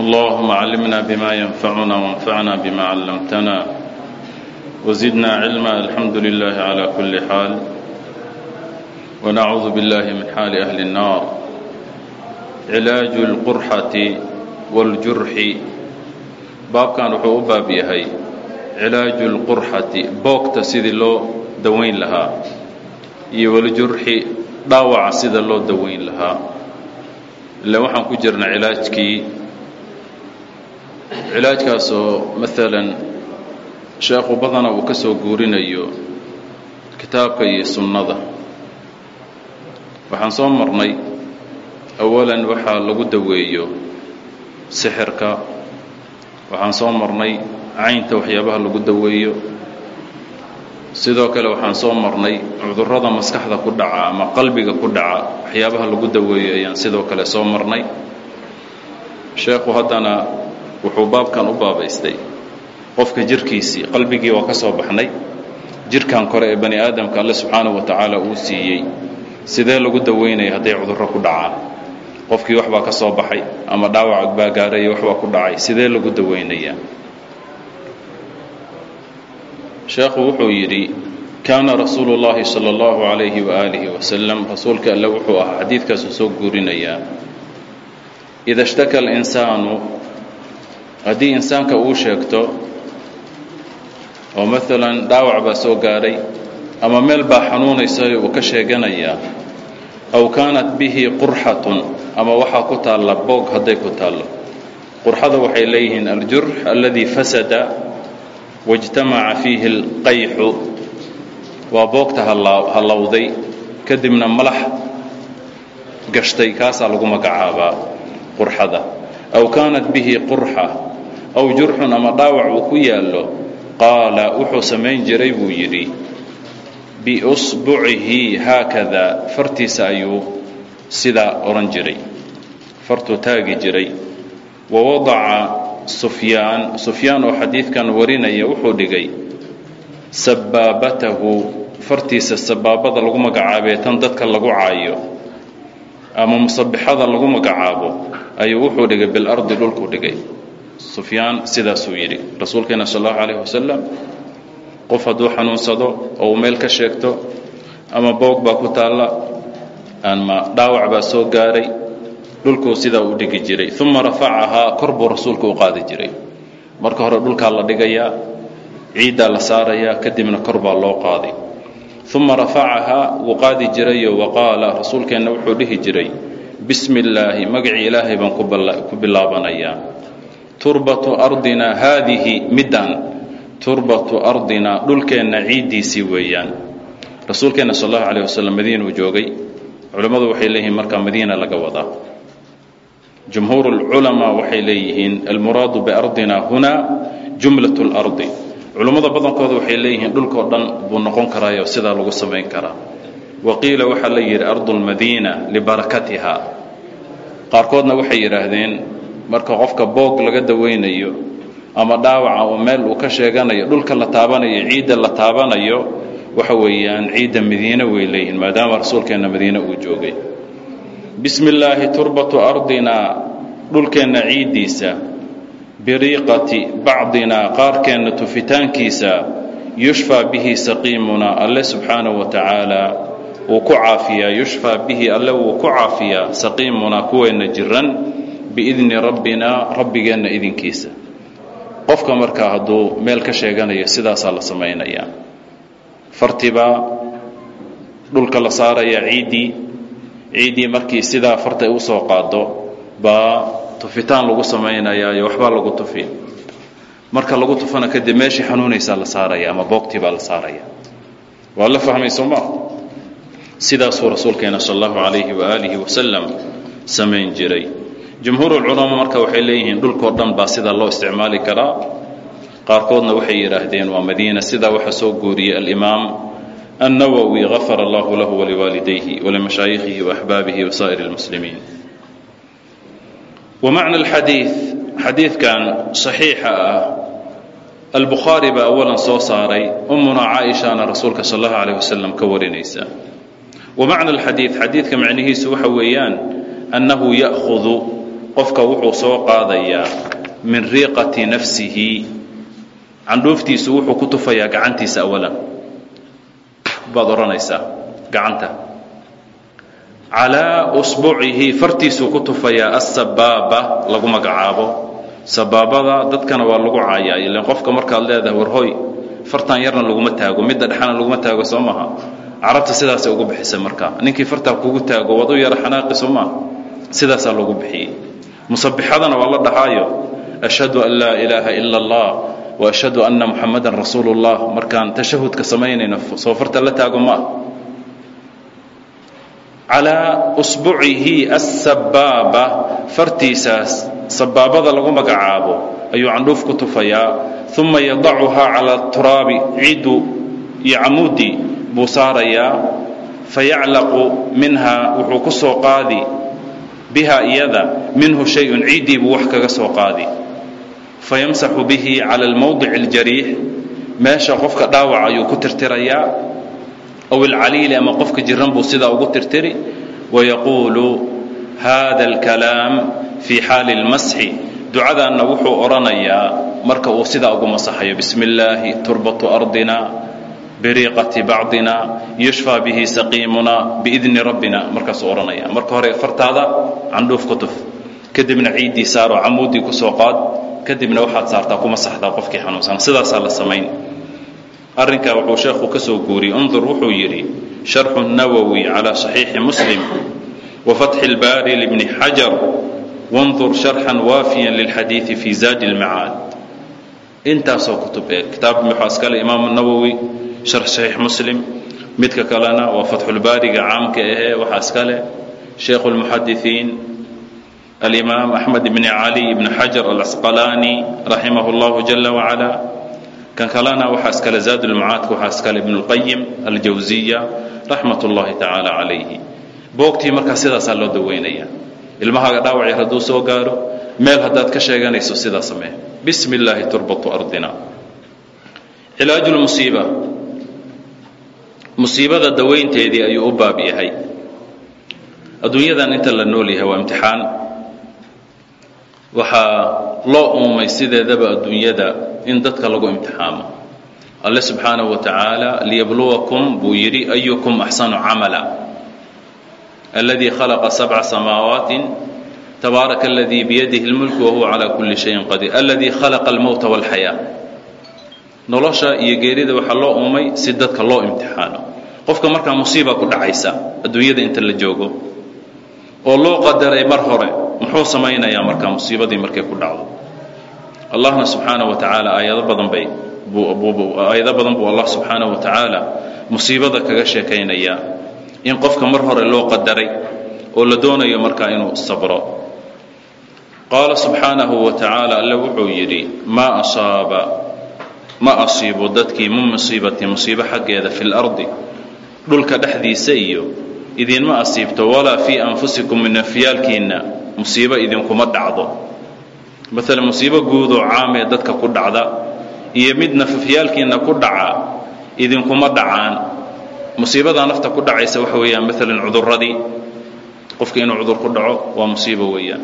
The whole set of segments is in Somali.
اللهم علمنا بما ينفعنا وانفعنا بما علمتنا وزدنا علما الحمد لله على كل حال ونعوذ بالله من حال أهل النار علاج القرحة والجرح باب كان وxuu u baab yahay cilaaju اlqurxati boogta sidii loo dawayn lahaa iyo waljurxi dhaawaca sida loo dawayn lahaa ila waxaan ku jirna cilaajkii cilaajkaasoo maalan sheekhu badana uu ka soo guurinayo kitaabka iyo sunnada. Waxaan soo marnay awalan waxaa lagu daweeyo sixirka. Waxaan soo marnay caynta waxyaabaha lagu daweeyo. Sidoo kale waxaan soo marnay cudurrada maskaxda ku dhaca ama qalbiga ku dhaca waxyaabaha lagu daweeyo ayaan sidoo kale soo marnay. Sheekhu haddana wuxuu baabkan u baabaystay qofka jirkiisii qalbigii waa ka soo baxnay. Jirkan kore ee bani aadamka alle subxaanahu wa tacaala uu siiyey sidee lagu daweynaya hadday cudurro ku dhacaan? Qofkii waxbaa ka soo baxay ama dhaawac baa gaaraya waxbaa ku dhacay sidee lagu daweynayaa? Sheekhu wuxuu yidhi kaana rasuulu llaahi sala allahu calayhi waaalihi wasalam rasuulka alle wuxuu ahaa xadiidkaasuu soo guurinayaa ida shtaka alinsaanu haddii insaanka uu sheegto oo maalan dhaawac baa soo gaadhay ama meel baa xanuunaysa uu ka sheeganayaa aw kaanat bihi qurxatun ama waxaa ku taalla boog hadday ku taallo. Qurxada waxay leeyihiin aljurx aladii fasada waijtamaca fiihi alqayxu. Waa boogta hallowday kadibna malax gashtay kaasaa lagu magacaabaa qurxada. Aw kaanat bihi qurxa aw jurxun ama dhaawac uu ku yaallo qaala wuxuu samayn jiray buu yidhi. Biusbucihi haakada fartiisa ayuu sidaa odhan jiray fartuu taagi jiray. Wa wadaca sufyaan sufyaan oo xadiidkan warinaya wuxuu dhigay sabaabatahu fartiisa sabaabada lagu magacaabee tan dadka lagu caayo ama musabixada lagu magacaabo ayuu wuxuu dhigay bilardi dhulkuu dhigay sufyaan sidaasuu yidhi. Rasuulkeena sal allahu calayh wasalam qof hadduu xanuunsado oo uu meel ka sheegto ama boog baa ku taalla ama dhaawac baa soo gaaray dhulkuu sidaa u dhigi jiray. Uma rafacahaa kor buu rasuulku u qaadi jiray. Marka hore dhulkaa la dhigayaa ciiddaa la saarayaa kadibna kor loo qaaday uma rafacahaa wuu qaadi jirayo wa qaala rasuulkeenna wuxuu dhihi jiray bismi illaahi magacii ilaahay baan ku bilaabanayaa turbatu ardina haadihi middan turbatu ardina dhulkeenna ciiddiisii weeyaan rasuulkeenna sal allahu calayh wasalam madiinuu joogay culimmadu waxay leeyihiin markaa madiina laga wadaa jumhuur اlculamaa waxay leeyihiin almuraadu biardina huna jumlat اlardi culummada badankooda waxay leeyihiin dhulkoo dhan buu noqon karaayo sidaa lagu samayn karaa wa qiila waxaa la yidhi ardu اlmadiina libarakatiha qaarkoodna waxay yidhaahdeen marka qofka boog laga daweynayo ama dhaawaca oo meel uu ka sheeganayo dhulka la taabanayo ciidda la taabanayo waxa weeyaan ciidda madiine way leeyihiin maadaama rasuulkeenna madiine uu joogay. Bismi illaahi turbatu ardina dhulkeenna ciiddiisa. Biriiqati bacdina qaarkeenna tufitaankiisa. Yushfaa bihi saqiimunaa alle subxaanahu wa tacaala wuu ku caafiyaa. Yushfaa bihi alle wuu ku caafiyaa. Saqiimunaa kuweenna jiran biidni rabbina rabbigeenna idinkiisa. Qofka markaa hadduu meel ka sheeganayo sidaasaa la samaynayaa. Fartibaa dhulka la saarayaa ciiddii ciiddii markii sidaa farta ay u soo qaado baa tufitaan lagu samaynayaa iyo waxbaa lagu tufi. Marka lagu tufana kadib meeshii xanuunaysaa la saaraya ama boogtii baa la saaraya waa la fahmay soo maa sidaasuu rasuulkeena sal allahu calayhi waaalihi wasalam samayn jiray jumhuurulculamaa marka waxay leeyihiin dhulkoo dhan baa sida loo isticmaali karaa. Qaarkoodna waxay yidhaahdeen waa madiina sidaa waxa soo guuriyey alimaam annawowi gafar allahu lahu waliwaalidayhi walimashaayikhihi waaxbaabihi wasaa'ir اlmuslimiin wamacna alxadii xadiidkan saxiixa ah albukhaari baa awalan soo saaray ummunaa caaishaana rasuulka sal allahu alayh wasalam ka warinaysa. Wa macna alxadiid xadiidka macnihiisu waxa weeyaan annahu ya'hudu qofka wuxuu soo qaadayaa min riiqati nafsihi candhuuftiisu wuxuu ku tufayaa gacantiisa awalan. Baad odhanaysaa gacanta. Calaa usbucihi fartiisuu ku tufayaa asabaaba lagu magacaabo sabaabada dadkana waa lagu caayaa ilan qofka markaad leedahay warhoy fartan yarna laguma taago midda dhexana laguma taago soo maaha carabta sidaasay ugu bixisay markaa ninkii fartaa kugu taago waad yara xanaaqi soo maaha sidaasaa loogu bixiyey musabixadana waa la dhahaayo. Ashhadu an laa ilaaha ila allah wa ashhadu anna muxamadan rasuulu اllah markaan tashahudka samaynayno soofarta la taago ma ah calaa usbucihi asabaaba fartiisaas sabaabada lagu magacaabo ayuu candhuuf ku tufayaa. Uma yadacuhaa cala turaabi cidu iyo camuudii buu saarayaa. Fayaclaqu minha wuxuu ku soo qaadi biha iyada minhu shayءun ciddii buu wax kaga soo qaadi fayamsaxu bihi cala almowdic اljariix meesha qofka dhaawaca ayuu ku tirtirayaa aw alcaliili ama qofka jiran buu sidaa ugu tirtiri wayaquulu hada alkalaam fii xaali اlmasxi ducadaanna wuxuu odhanayaa marka uu sidaa ugu masaxayo bismi اllaahi turbatu ardina biriiqati bacdina yushfaa bihi saqiimuna biidni rabbina. Markaasuu odhanaya marka hore fartaada candhuuf ku kadibna ciiddii saaroo camuuddii ku soo qaad. Kadibna waxaad saartaa kuma saxdaa qofkii xanuunsan. Sidaasaa la samayn. Arrinkaa wuxuu sheekhu ka soo guuriyey. Undur wuxuu yidhi sharxu nawowi calaa saxiixi muslim wa fatxi lbaari libni xajar. Wandur sharxan waafiyan lilxadiidi fii zaadi lmacaad intaasoo kutub ee kitaab muxaaskale imaamu nawowi sharx saxiix muslim midka kalena waa fatxulbaariga caamka ahee waxaa iskale sheikhu اlmuxadisiin alimaam axmed bn cali bn xajar alasqalaani raximah اllahu jala wacala kan kalena waxaa iskale zaad lmacaadka waxaa iskale ibn اlqayim aljawsiya raxmat اllahi tacaala calayhi boogtii markaa sidaasaa loo daweynaya ilmahaaga dhaawacii hadduu soo gaaro meel haddaad ka sheeganayso sidaa samee bismi اllaahi turbatu ardina cilaaju lmusiiba musiibada dawaynteedii ayuu u baab yahay. Adduunyadan inta la nool yahay waa imtixaan. Waxaa loo uumay sideedaba adduunyada in dadka lagu imtixaamo. Alle subxaanahu wa liyabluwakum buu yidhi ayukum axsanu camala. Aladii khalaqa sabca samaawaati tabaaraka aladii biyadihi اlmulk wahuwa calaa kulli shayin qadiir. Aladii khalaqa almowta wاlxayaa nolosha iyo geerida waxaa loo uumay si dadka loo imtixaano qofka markaa musiiba ku dhacaysa adduunyada inta la joogo oo loo qadaray mar hore muxuu samaynayaa markaa musiibadii markay ku dhacdo allahna subxaanaه wa tacaala aayado badan bay aayado badan buu allah subxaanaه wa tacaala musiibada kaga sheekaynaya in qofka mar hore loo qadaray oo la doonayo markaa inuu sabro qaala subxaanahu wa tacaala alle wuxuu yidhi maa asaaba ma asiibo dadkii min musiibati musiibo xaggeeda fi اlardi dhulka dhexdiisa iyo idinma asiibto walaa fii anfusikum nafyaalkiinna musiibo idinkuma dhacdo. Maalan musiibo guudoo caamee dadka ku dhacda iyo mid nafafyaalkiinna ku dhaca idinkuma dhacaan. Musiibadaa nafta ku dhacaysa waxa weeyaan maalan cudurradii. Qofka inuu cudur ku dhaco waa musiibo weeyaan.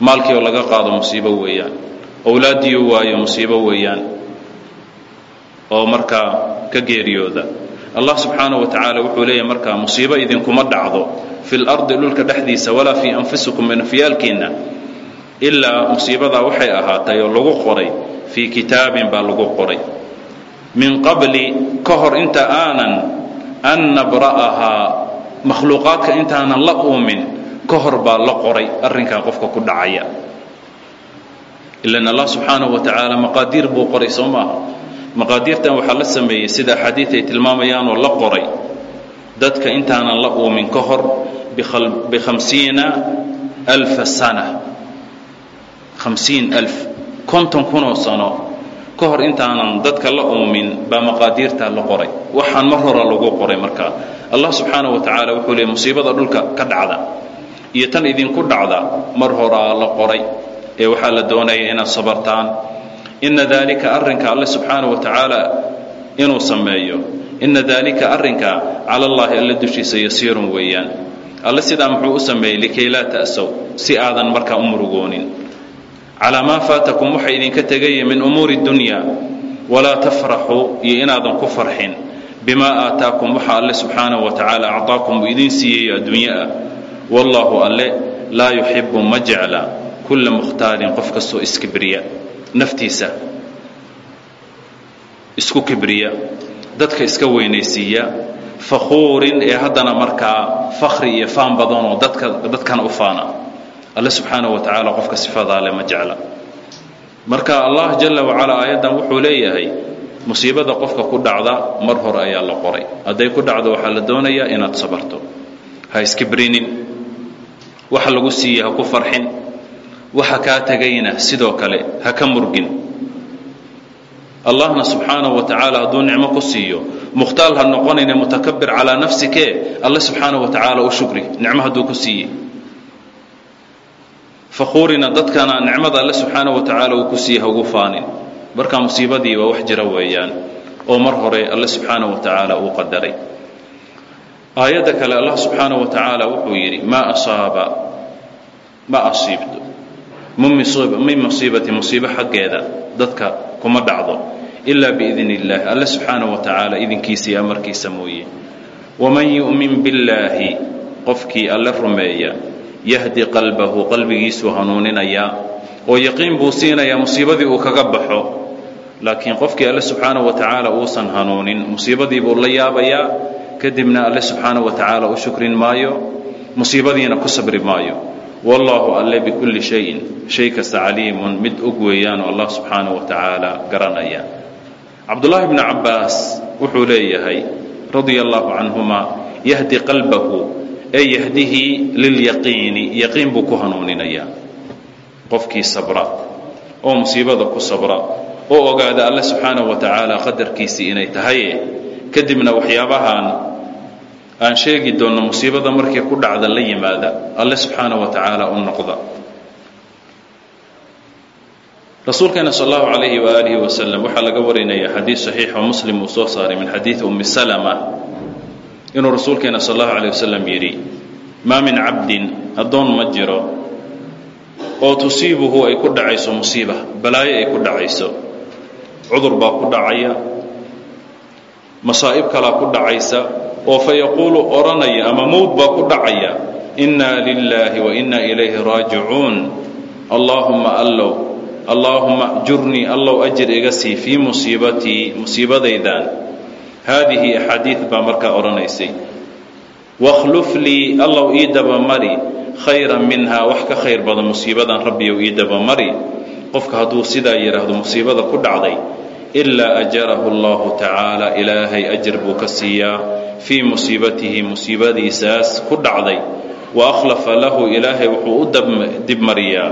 Maalkii oo laga qaado musiibo weeyaan. Owlaaddiiu waayo musiibo weeyaan. Oo markaa ka geeriyooda allah subxaana wa tacaala wuxuu leeyahy markaa musiibo idinkuma dhacdo fi lardi dhulka dhexdiisa walaa fii anfusikum anfyaalkiinna ilaa musiibadaa waxay ahaatay oo lagu qoray fii kitaabin baa lagu qoray. Min qabli ka hor inta aanan an nabra'ahaa makhluuqaadka intaanan la uumin ka hor baa la qoray arinkaa qofka ku dhacaya. Ilan allah subxaanahu wa tacaala maqaadiir buu qoray soo maaha? Maqaadiirtan waxaa la sameeyey sida axaadiid ay tilmaamayaanoo la qoray. Dadka intaanan la uumin ka hor bikhamsiina alfa sana. Hamsiin alf konton kunoo sano. Ka hor intaanan dadka la uumin baa maqaadiirtaa la qoray. Waxaan mar hora lagu qoray markaa allah subxaanaه wa tacaala wuxuu leey musiibada dhulka ka dhacda iyo tan idinku dhacda mar horaa la qoray. Ee waxaa la doonaya inaad sabartaan ina daalika arinka alle subxaana wa tacaala inuu sameeyo. Ina daalika arrinka cala allaahi alle dushiisa yasiirun weeyaan. Alle sidaa muxuu u sameeyey likay laa ta'sow si aadan markaa u murugoonin. Calaa maa faatakum waxa idinka tegaya min umuuri dunyaa walaa tafraxuu iyo inaadan ku farxin. Bimaa aataakum waxa alle subxaana wa tacaala acdaakum uu idiin siiyayo adduunyo ah. Wallaahu alle laa yuxibu ma jecla kulla mukhtaalin qof kastoo iskibriya naftiisa. Isku kibriya dadka iska weynaysiiya fakhuurin ee haddana markaa fakri iyo faan badanoo dadka dadkana u faana. Alle subxaanahu wa tacaala qofka sifadaa ma jecla. Marka allah jala wacalaa aayaddan wuxuu leeyahay musiibada qofka ku dhacda mar hore ayaa la qoray. Hadday ku dhacdo waxaa la doonayaa inaad sabarto. Ha iskibrinin waxa lagu siiye ha ku farxin waxa kaa tegayna sidoo kale ha ka murgin. Allahna subxaanahu wa tacaala hadduu nicmo ku siiyo mukhtaal ha noqonayne mutakabir calaa nafsikee alle subxaanahu wa tacaala u shukri nicmo hadduu ku siiye fakhuurina dadkana nicmada alle subxaanahu wa tacaala uu ku siiye ha ugu faanin. Marka musiibadii waa wax jira weeyaan oo mar hore alle subxaanahu wa tacaala uu qadaray. Aayadda kale allah subxaanahu wa tacaala wuxuu yidhi maa asaaba ma asiibto min musiibati musiibo xaggeeda dadka kuma dhacdo ilaa biidn illaahi alle subxaanahu wa tacaala idinkiisa iyo amarkiisa mooye. Waman yu'min billaahi qofkii alle rumeeya yahdi qalbahu qalbigiisuu hanuuninayaa oo yaqiin buu siinayaa musiibadii uu kaga baxo laakiin qofkii alle subxaanahu wa tacaala uusan hanuunin musiibadii buu la yaabayaa kadibna alle subxaanahu wa tacaala u shukrin maayo musiibadiina ku sabri maayo wallaahu alle bikulli shayin. Shay kasta caliimun mid og weeyaanoo allah subxaanahu wa tacaala garanaya. Cabdullaahi bnu cabbaas wuxuu leeyahay radia allahu canhuma yahdi qalbahu ee yahdihi lilyaqiini yaqiin buu ku hanuuninayaa. Qofkii sabra oo musiibada ku sabra oo ogaada alle subxaanahu wa qadarkiisii inay tahaye kadibna waxyaabahaan aan sheegi doonno musiibada markii ku dhacda la yimaada. Alle subxaanahu wa tacaala u noqda. Rasuulkeena sal allahu calayhi waaalihi wasalam waxaa laga warinaya xadiid saxiix oo muslim uu soo saaray min xadiidi ummi salama inuu rasuulkeena sal allahu calayh wasalam yidhi maa min cabdin addoon ma jiro oo tusiibuhu ay ku dhacayso musiiba balaayo ay ku dhacayso. Cudur baa ku dhacaya masaa'ib kalaa ku dhacaysa oo fa yaquulu odhanaya ama mowd baa ku dhacaya innaa lilaahi wa ilayhi raajicuun. Allaahumma allow allaahumma ajurnii allow ajir iga sii fii musiibatii musiibadaydan. Haadihi axaadiid baa markaa odhanaysay wakhluf lii allow ii dabamari khayran minhaa wax ka khayr badan musiibadan rabbiyow ii dabamari qofka hadduu sidaa yidhaahdo musiibada ku dhacday ilaa ajarahu allahu tacaala ilaahay ajar buu ka siiyaa fii musiibatihi musiibadiisaas ku dhacday. Wa akhlafa lahu ilaahay wuxuu u dibmariyaa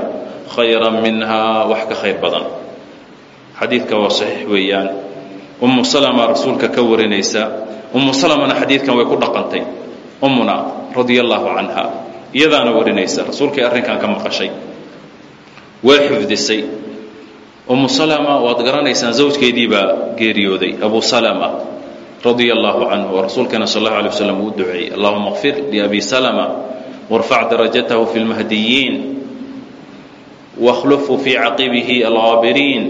khayran minhaa wax ka khayr badan. Xadiidka waa saxiix weeyaan. Ummu salama rasuulka ka warinaysa. Ummu salamana xadiidkan way ku dhaqantay. Ummuna radia allahu canha iyadaana warinaysa. Rasuulkay arrinkan ka maqashay. Way xifdisay. Ummu salama waad garanaysaan zawjkeedii baa geeriyooday abu salama radia allahu canhu oo rasuulkeena sal allahu alay waslam uu duceeyey allahuma kfir liabi salama warfac darajatahu fi lmahdiyiin wakhlufhu fii caqibihi algaabiriin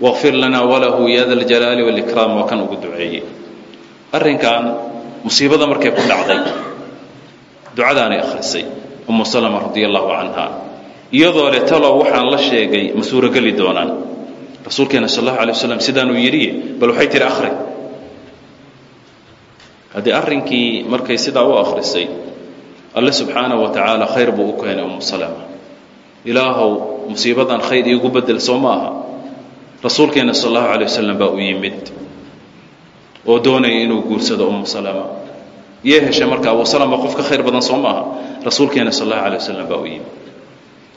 waqfir lana walahu ya da ljalaali wاlkraam waa kan ugu duceeyey arrinkan musiibada markay ku dhacday ducadaanay akhrisay umu salama radia allahu iyadoo le talow waxaan la sheegay ma suurogeli doonaan. Rasuulkeena sal allahu alay waslam sidaanuu yidhi bal waxay tihi akhri haddii arrinkii markay sidaa u akhrisay alle subxaanahu wa tacaala khayr buu u keenay umu salama. Ilaahow musiibadan khayr iigu bedel soo ma aha. Rasuulkeena sal allahu alay wasalam baa u yimid oo doonaya inuu guursado umu salama. Yee heshay marka abu salama qof ka khayr badan soo ma aha. Rasuulkeena sal allahu alay wasalam baa u yimid.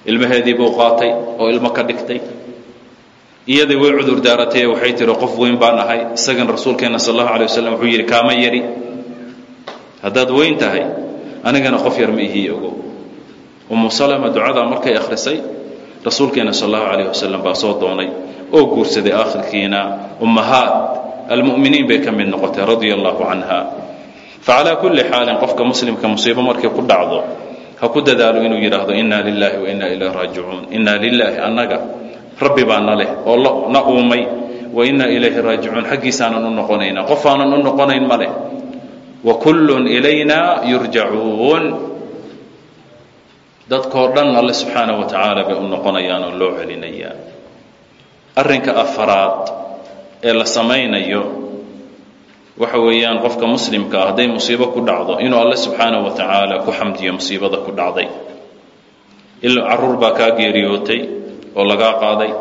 Ilmaheedii buu qaatay oo ilmo ka dhigtay. Iyadii way cudur daaratay waxay tihi qof weyn baan ahay. Isagan rasuulkeenna sal allahu alay wasalam wuxuu yidhi kaama yadhi haddaad weyn tahay anigana qof yar ma ihii ogo. Umu salama ducadaa markay akhrisay rasuulkeena sal allahu calayh wasalam baa soo doonay oo guursaday aakhirkiina ummahaat almu'miniin bay ka mid noqotay radia allahu canha facalaa kulli xaalin qofka muslimka musiibo markay ku dhacdo ha ku dadaalo inuu yidhaahdo inna lilaahi wa inna ilayhi raajicuun inna lilaahi annaga rabbi baa na leh oo na uumay. Wa inna ilayhi raajicuun xaggiisaanan u noqonaynaa qof aanan u noqonayn ma leh wkullun ilayna yurjacuun dadkoo dhan alle subxaanah wa bay u noqonayaan oo loo celinayaa arinka afaraad ee la samaynayo waxa weeyaan qofka muslimka ah, hadday musiibo ku dhacdo inuu alle subxaanah wa ku xamdiyo musiibada ku dhacday. Ila carruur baa kaa geeriyootay oo lagaa qaaday.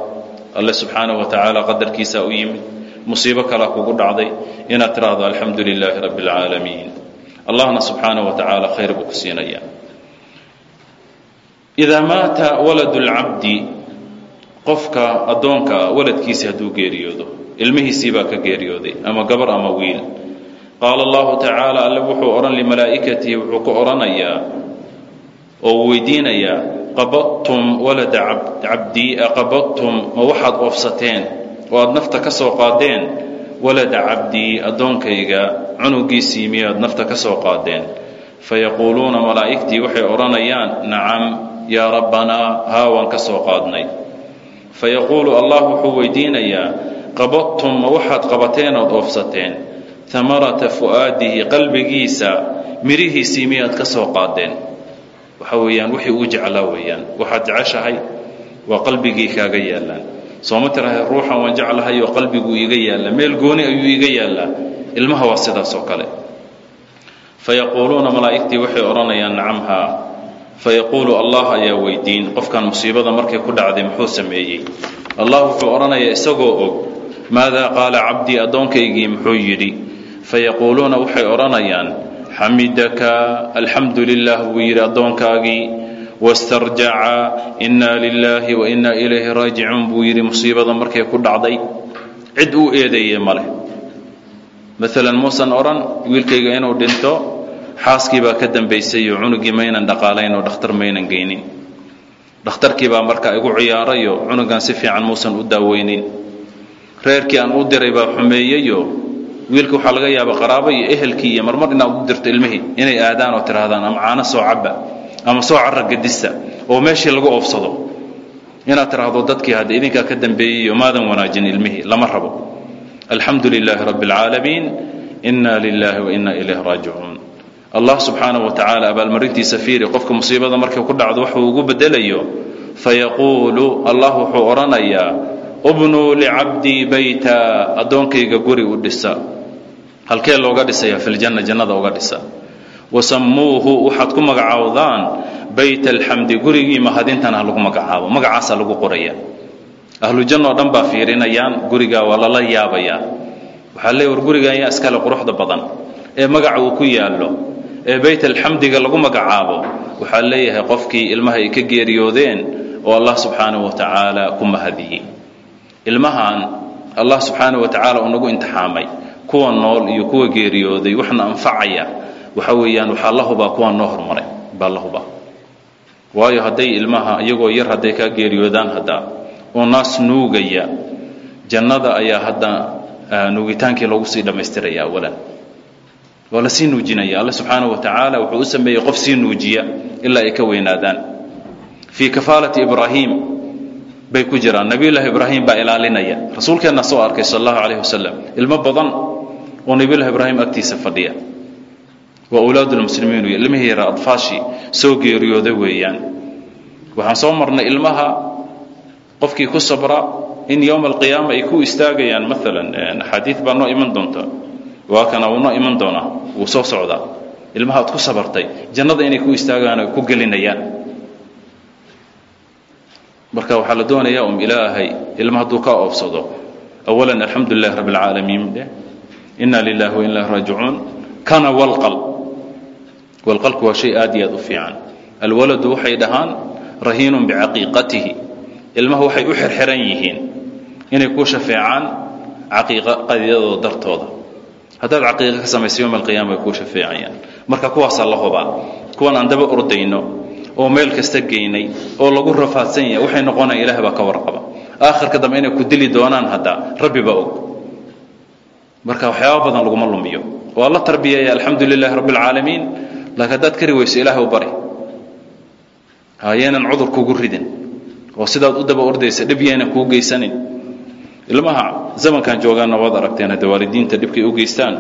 Alle subxaanah wa tacaala qadarkiisaa u yimid musiibo kalaa kugu dhacday inaad tiraahdo alxamdu lilaahi rabbi اlcaalamiin allahna subxaanaه wa tacaala khayr buu ku siinaya. Idaa maata waladu lcabdi qofka addoonka ah waladkiisii hadduu geeriyoodo ilmihiisii baa ka geeriyooday ama gabar ama wiil qaala allahu tacaala alle wuxuu odhan limalaa'ikatihi wuxuu ku odhanayaa oo weydiinayaa qabadtum walada cabdii qabadtum ma waxaad oofsateen oo aad nafta ka soo qaadeen walada cabdii addoonkayga cunugiisii miyaad nafta ka soo qaadeen. Fayaquuluuna malaa'igtii waxay odhanayaan nacam yaa rabbanaa haa waan ka soo qaadnay. Fayaquulu allah wuxuu weydiinayaa qabadtum ma waxaad qabateen ood oofsateen? Hamarata fu'aadihi qalbigiisa mirihiisii miyaad ka soo qaadeen? Waxa weeyaan wixii uu jeclaa weeyaan. Waxaad jeceshahay? Waa qalbigii kaaga yaallaan sooma tirahay ruuxan waan jeclahay oo qalbiguu iiga yaallaa meel gooni ayuu iiga yaallaa ilmaha waa sidaas oo kale. Fayaquuluuna malaa'igtii waxay odhanayaan nacamhaa. Fayaquulu allah ayaa weydiin. Qofkan musiibada markay ku dhacday muxuu sameeyey? Allah wuxuu odhanayaa isagoo og maadaa qaala cabdii addoonkaygii? Muxuu yidhi. Fayaquuluuna waxay odhanayaan xamidaka alxamdu lilah buu yidhi addoonkaagii wastarjaca inna lilaahi wa inna ilayhi raajicuun buu yidhi musiibada markay ku dhacday cid uu eedeeye ma leh maalan muusan odhan wiilkayga inuu dhinto xaaskii baa ka dambaysay oo cunugii maynan dhaqaalayn oo dhakhtar maynan geynin dhakhtarkii baa markaa igu ciyaarayo cunugan si fiican muusan u daaweynin reerkii aan u diray baa xumeeyeyo wiilka waxaa laga yaaba qaraabo iyo ehelkii iyo marmar inaad u dirto ilmihii inay aadaan oo tidhaahdaan ama caano soo cabba ama soo carra gadista oo meeshii lagu oofsado. Inaad tidhaahdo dadkii hadda idinkaa ka dambeeyey maadan wanaajin ilmihii lama rabo. Alxamdu lilaahi rabbi اlcaalamiin inna lilaahi wa inna ilayh raajicuun. Allah subxaanaه wa tacaala abaalmarintiisa fiiri qofka musiibada markay ku dhacdo waxuu ugu bedelayo fayaquulu allah wuxuu odhanayaa ubnuu licabdii bayta addoonkayga guri u dhisa. Halkee looga dhisaya fi ljanna jannada uga dhisa wasammuuhu waxaad ku magacaawdaan bayt alxamdi gurigii mahadintana ha lagu magacaabo magacaasaa lagu qoraya. Ahlujanna oo dhan baa fiirinayaan gurigaa waa lala yaabayaa. Waxaa leey war gurigan yaa iskale quruxda badan. Ee magaca uu ku yaallo ee bayt alxamdiga lagu magacaabo waxaa leeyahay qofkii ilmaha ay ka geeriyoodeen oo allah subxaanahu wa tacaala ku mahadiyey. Ilmahan allah subxaanahu wa tacaala uu nagu imtixaamay kuwa nool iyo kuwa geeriyooday waxna anfacaya waxa weeyaan waxaa la hubaa kuwa noo hormaray baa la hubaa waayo hadday ilmaha iyagoo yar hadday kaa geeriyoodaan hadda oo naas nuugaya jannada ayaa hadda nuugitaankii loogu sii dhammaystiraya awalan waa la sii nuujinaya. Alle subxaanahu wa wuxuu u sameeyey qof sii nuujiya ilaa ay ka weynaadaan. Fii kafaalati ibraahim bay ku jiraan. Nabiyullaahi ibraahim baa ilaalinaya. Rasuulkeenna soo arkay sal allahu calayh wasalam ilmo badan oo nabiyullahi ibraahim agtiisa fadhiya waa awlaadulmuslimiin wey ilmihii yara adfaashii soo geeriyooda weeyaan. Waxaan soo marnay ilmaha qofkii ku sabra in yowma alqiyaama ay ku istaagayaan maalan axaadiid baa noo iman doonta. Waa kana wuu noo iman doonaa wuu soo socdaa. Ilmaha ad ku sabartay jannada inay ku istaagaan ay ku gelinayaan. Marka waxaa la doonayaa um ilaahay ilma hadduu ka oobsado awalan alxamdu lilahi rabbi alcaalamiin dheh inna lilahi wa inna raajicuun. Kana walqal walqalku waa shay aad iyo aad u fiican. Alwaladu waxay dhahaan rahiinun bicaqiiqatihi. Ilmaha waxay u xirxiran yihiin inay kuu shafeecaan caqiiqadiyadooda dartooda. Haddaad caqiiqa ka samaysa yowma alqiyaama way kuu shafeecayaan. Marka kuwaasaa la hubaa. Kuwan aan daba ordayno oo meel kasta geynay oo lagu rafaadsan yahay waxay noqonaya ilaah baa ka warqaba. Aakhirka dambe inay ku dili doonaan hadda rabbi baa og. Marka waxyaaba badan laguma lumiyo. Waa la tarbiyaya alxamdu lilaahi rabbi alcaalamiin laakiin haddaad kari weyso ilaah u bari. Hayeenan cudur kugu ridin. Oo sidaad u daba ordaysa dhib yaynan kuu geysanin. Ilmaha zamankan joogaanna waad aragteen hadde waalidiinta dhibkay u geystaan.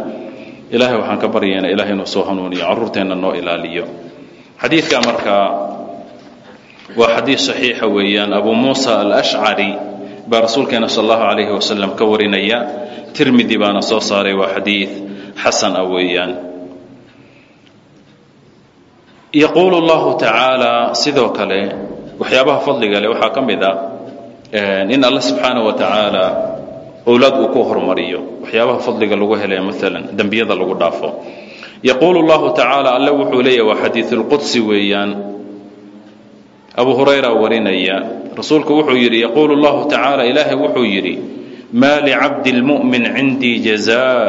Ilaahay waxaan ka baryaynaa ilahay inuu soo hanuuniyo carruurteenna noo ilaaliyo. Xadiidka markaa waa xadiid saxiixa weeyaan. Abu muusa alashcari baa rasuulkeena sal allahu calayhi wasalam ka warinaya. Tirmidi baana soo saaray waa xadiid xasan ah weeyaan yaquulu llahu tacaala sidoo kale waxyaabaha fadliga leh waxaa ka mid ah in alle subxaana wa tacaala owlaad uu ku hormariyo waxyaabaha fadliga lagu helaya maalan dembiyada lagu dhaafo yaquulu llahu tacaala alle wuxuu leeyahy waa xadiisulqudsi weeyaan abu hurayra warinaya rasuulku wuxuu yidhi yaquulu llahu tacaala ilaahay wuxuu yidhi maa licabdi lmu'min cindii jazaa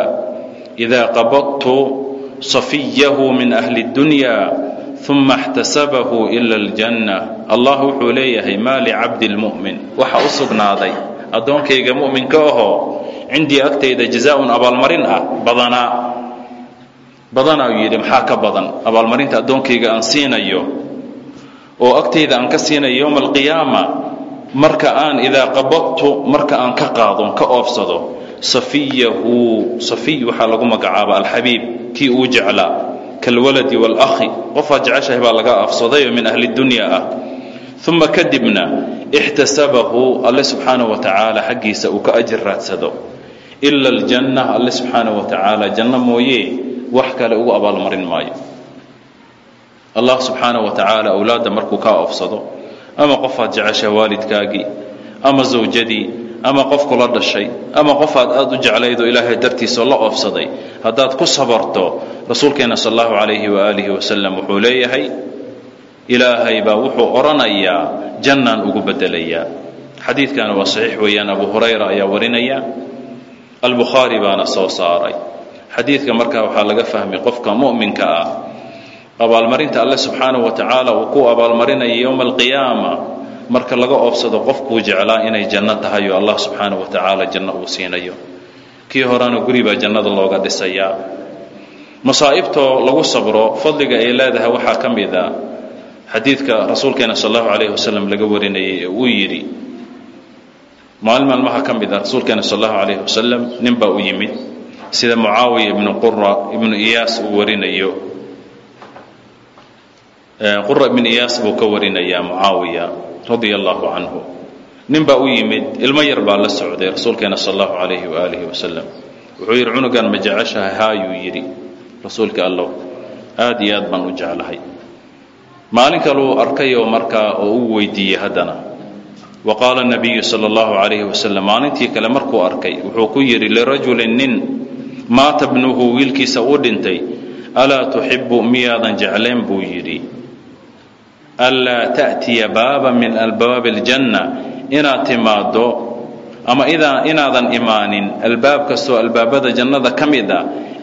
idaa qabadtu safiyahu min ahli اdunya uma اxtasabahu ila اljanna allah wuxuu leeyahay maa licabdi lmu'min waxa u sugnaaday addoonkayga mu'minka ahoo cindii agtayda jazaaun abaalmarin ah badanaa badanaa uu yidhi maxaa ka badan? Abaalmarinta addoonkayga aan siinayo oo agtayda aan ka siinayo yowma alqiyaama marka aan idaa qabadtu marka aan ka qaadon ka oofsado safiyahu safiy waxaa lagu magacaaba alxabiib kii uu jeclaa kalwaladi wاlakhi qofaad jeceshahay baa laga afsadayoo min ahli dunya ah uma kadibna ixtasabahu alle subxaanaه wa tacaala xaggiisa uu ka ajir raadsado ila اljanna alle subxaanaه wa tacaala janno mooye wax kale ugu abaalmarin maayo allah subxaanaه wa tacaala awlaadda markuu kaa oofsado ama qofaad jeceshahay waalidkaagii ama zawjadii ama qof kula dhashay ama qofaad aad u jeclaydoo ilaahay dartiisao la oofsaday haddaad ku sabarto rasuulkeena sal allahu calayhi waaalihi wasalam wuxuu leeyahay ilaahay baa wuxuu odhanayaa jannaan ugu bedelayaa xadiidkana waa saxiix weeyaan abu hurayra ayaa warinaya albukhaari baana soo saaray. Xadiidka markaa waxaa laga fahmay qofka mu'minka ah abaalmarinta alle subxaanahu wa tacaala uu ku abaalmarinaya yowma alqiyaama marka laga oobsado qofkuu jeclaa inay janno tahay oo allah subxaanahu wa tacaala janno uu siinayo. Kii horena guri baa jannada looga dhisayaa masaa'ibtoo lagu sabro fadliga ay leedahay waxaa ka mid a xadiidka rasuulkeena sal allahu calayhi wasalam laga warinayay ee uu yidhi. Maalin maalmaha ka mid a rasuulkeena sal allahu calayhi wasalam nin baa u yimid sida mucaawiya ibnu qura ibnu iyaas uu warinayo. Qura ibnu iyaas buu ka warinayaa mucaawiya radia allahu canhu nin baa u yimid ilmo yar baa la socday rasuulkeena sal allahu calayhi waaalihi wasalam wuxuu yidhi cunugan ma jeceshahay? Haayuu yidhi rasuulka allow aad iyo aad baan u jeclahay. Maalin kaluu arkayoo markaa oo u weydiiyey haddana. Wa qaala nabiyu sala allahu calayhi wasalam maalintii kale markuu arkay wuxuu ku yidhi lirajulin nin maata bnuhu wiilkiisa uu dhintay. Alaa tuxibu miyaadan jeclayn? buu yidhi. Anlaa ta'tiya baaba min albawaabi aljanna inaad timaaddo ama inaadan imaanin albaab kastoo albaabada jannada ka mid a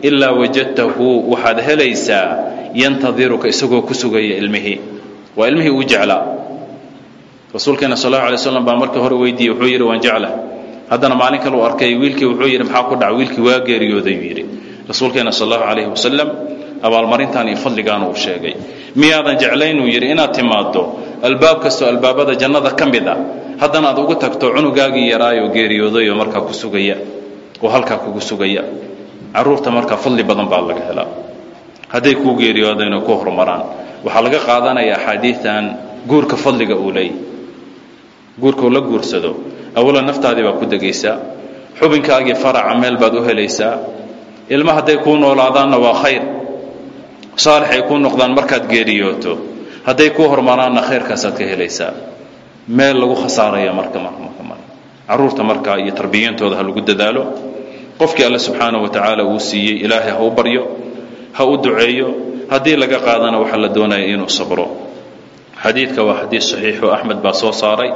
ilaa wajadtahu waxaad helaysaa yantadiruka isagoo ku sugaya ilmihii. Waa ilmihii uu jeclaa. Rasuulkeena sal allahu alay slam baa markii hore weydiiyey wuxuu yidhi waan jecla haddana maalin kale arkay wiilkii wuxuu yidhi maxaa ku dhaca? Wiilkii waa geeriyooday buu yidhi. Rasuulkeena sal allahu calayhi wasalam abaalmarintan iyo fadligaana uu sheegay. Miyaadan jeclaynuu yidhi inaad timaaddo. Albaab kastoo albaabada jannada ka mid a haddana aad ugu tagto cunugaagii yaraayoo geeriyoodayoo markaa ku sugaya. Oo halkaa kugu sugaya carruurta markaa fadli badan baa laga helaa. Hadday kuu geeriyoodeen oo ku horumaraan. Waxaa laga qaadanaya axaadiitan guurka fadliga uu leeyay guurkau la guursado awala naftaadii baa ku degaysaa. Xubinkaagii faraca meel baad u helaysaa. Ilma hadday kuu noolaadaanna waa khayr. Saalix ay kuu noqdaan markaad geeriyooto. Hadday kuu hormaraanna khayrkaasaad ka helaysaa. Meel lagu khasaaraya marka marka mar carruurta markaa iyo tarbiyantooda ha lagu dadaalo qofkii alle subxaanahu wa tacaala uu siiyey ilaahay ha u baryo ha u duceeyo haddii laga qaadana waxaa la doonaya inuu sabro. Xadiidka waa xadiid saxiixo axmed baa soo saaray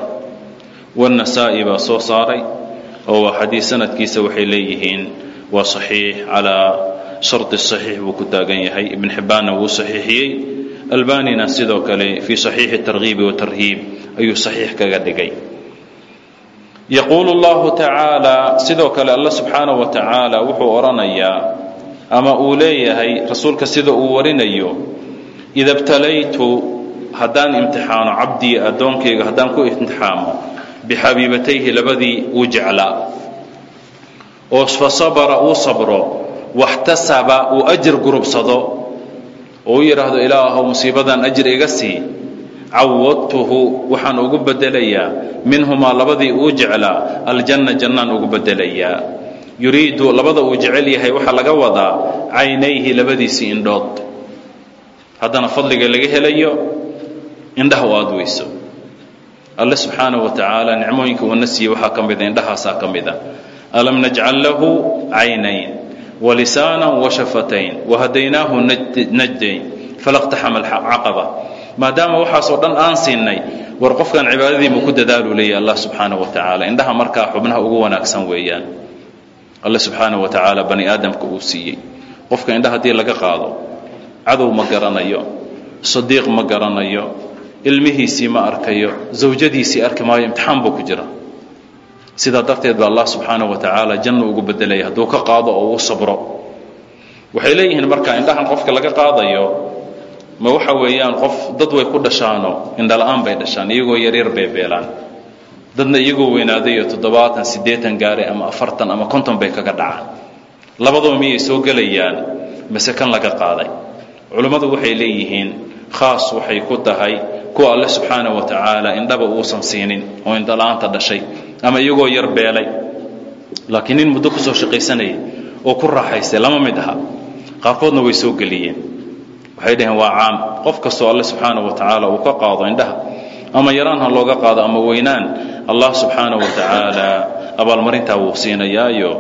waannasaa'i baa soo saaray oo waa xadiis sanadkiisa waxay leeyihiin waa saxiix calaa shardi saxiix buu ku taagan yahay. Ibn xibbaanna wuu saxiixiyey. Albanina sidoo kale fii saxiixi targiibi watarhiib ayuu saxiix kaga dhigay yaquulu llahu tacaala sidoo kale alla subxaanahu wa tacaala wuxuu odhanayaa ama uu leeyahay rasuulka sida uu warinayo ida btalaytu haddaan imtixaano cabdii addoonkayga haddaan ku imtixaamo bixabiibatayhi labadii uu jeclaa. Oo fa sabara uu sabro waxtasaba uu ajir gurubsado. Oo u yidhaahdo ilaahow musiibadan ajir iga sii cawadtuhu waxaan ugu bedelayaa. Minhumaa labadii uu jeclaa aljanna jannaan ugu bedelayaa. Yuriidu labada uu jecel yahay waxaa laga wadaa caynayhi labadiisii indhood. Haddana fadliga laga helayo indhaha u aad weyso alle subxaanahu wa tacaala nicmooyinka uuna siiye waxaa ka mida indhahaasaa ka mida alam najcal lahu caynayn walisaanan washafatayn wahadaynaahu najdayn. Falaqtaxama alcaqaba maadaama waxaasoo dhan aan siinay war qofkan cibaadadiimu ku dadaalu leeyahy allah subxaanahu wa tacaala indhaha markaa xubnaha ugu wanaagsan weeyaan. Alle subxaanahu wa tacaala bani aadamka uu siiyey. Qofka indha haddii laga qaado cadow ma garanayo sadiiq ma garanayo ilmihiisii ma arkayo zawjadiisii arki maayo imtixaan buu ku jira. Sidaa darteed ba allah subxaanahu wa tacaala janna ugu bedelaya hadduu ka qaado oo uu sabro. Waxay leeyihiin marka indhahan qofka laga qaadayo ma waxa weeyaan qof dad way ku dhashaano indhala-aan bay dhashaan iyagoo yaryar bay beelaan. Dadna iyagoo weynaaday oo toddobaatan siddeetan gaare ama afartan ama konton bay kaga dhacaan. Labadaba miyay soo gelayaan mase kan laga qaaday. Culummadu waxay leeyihiin khaas waxay ku tahay kuwa alle subxaana wa tacaala indhaba uusan siinin oo indhala-aanta dhashay ama iyagoo yar beelay. Laakiin nin muddo ku soo shaqaysanayay oo ku raaxaystay lama mid aha. Qaarkoodna way soo geliyeen waxay dhaheen waa caam. Qof kastoo alle subxaana wa tacaala uu ka qaado indhaha ama yaraan ha looga qaado ama weynaan allah subxaana wa tacaala abaalmarintaa wuu siinayaayo.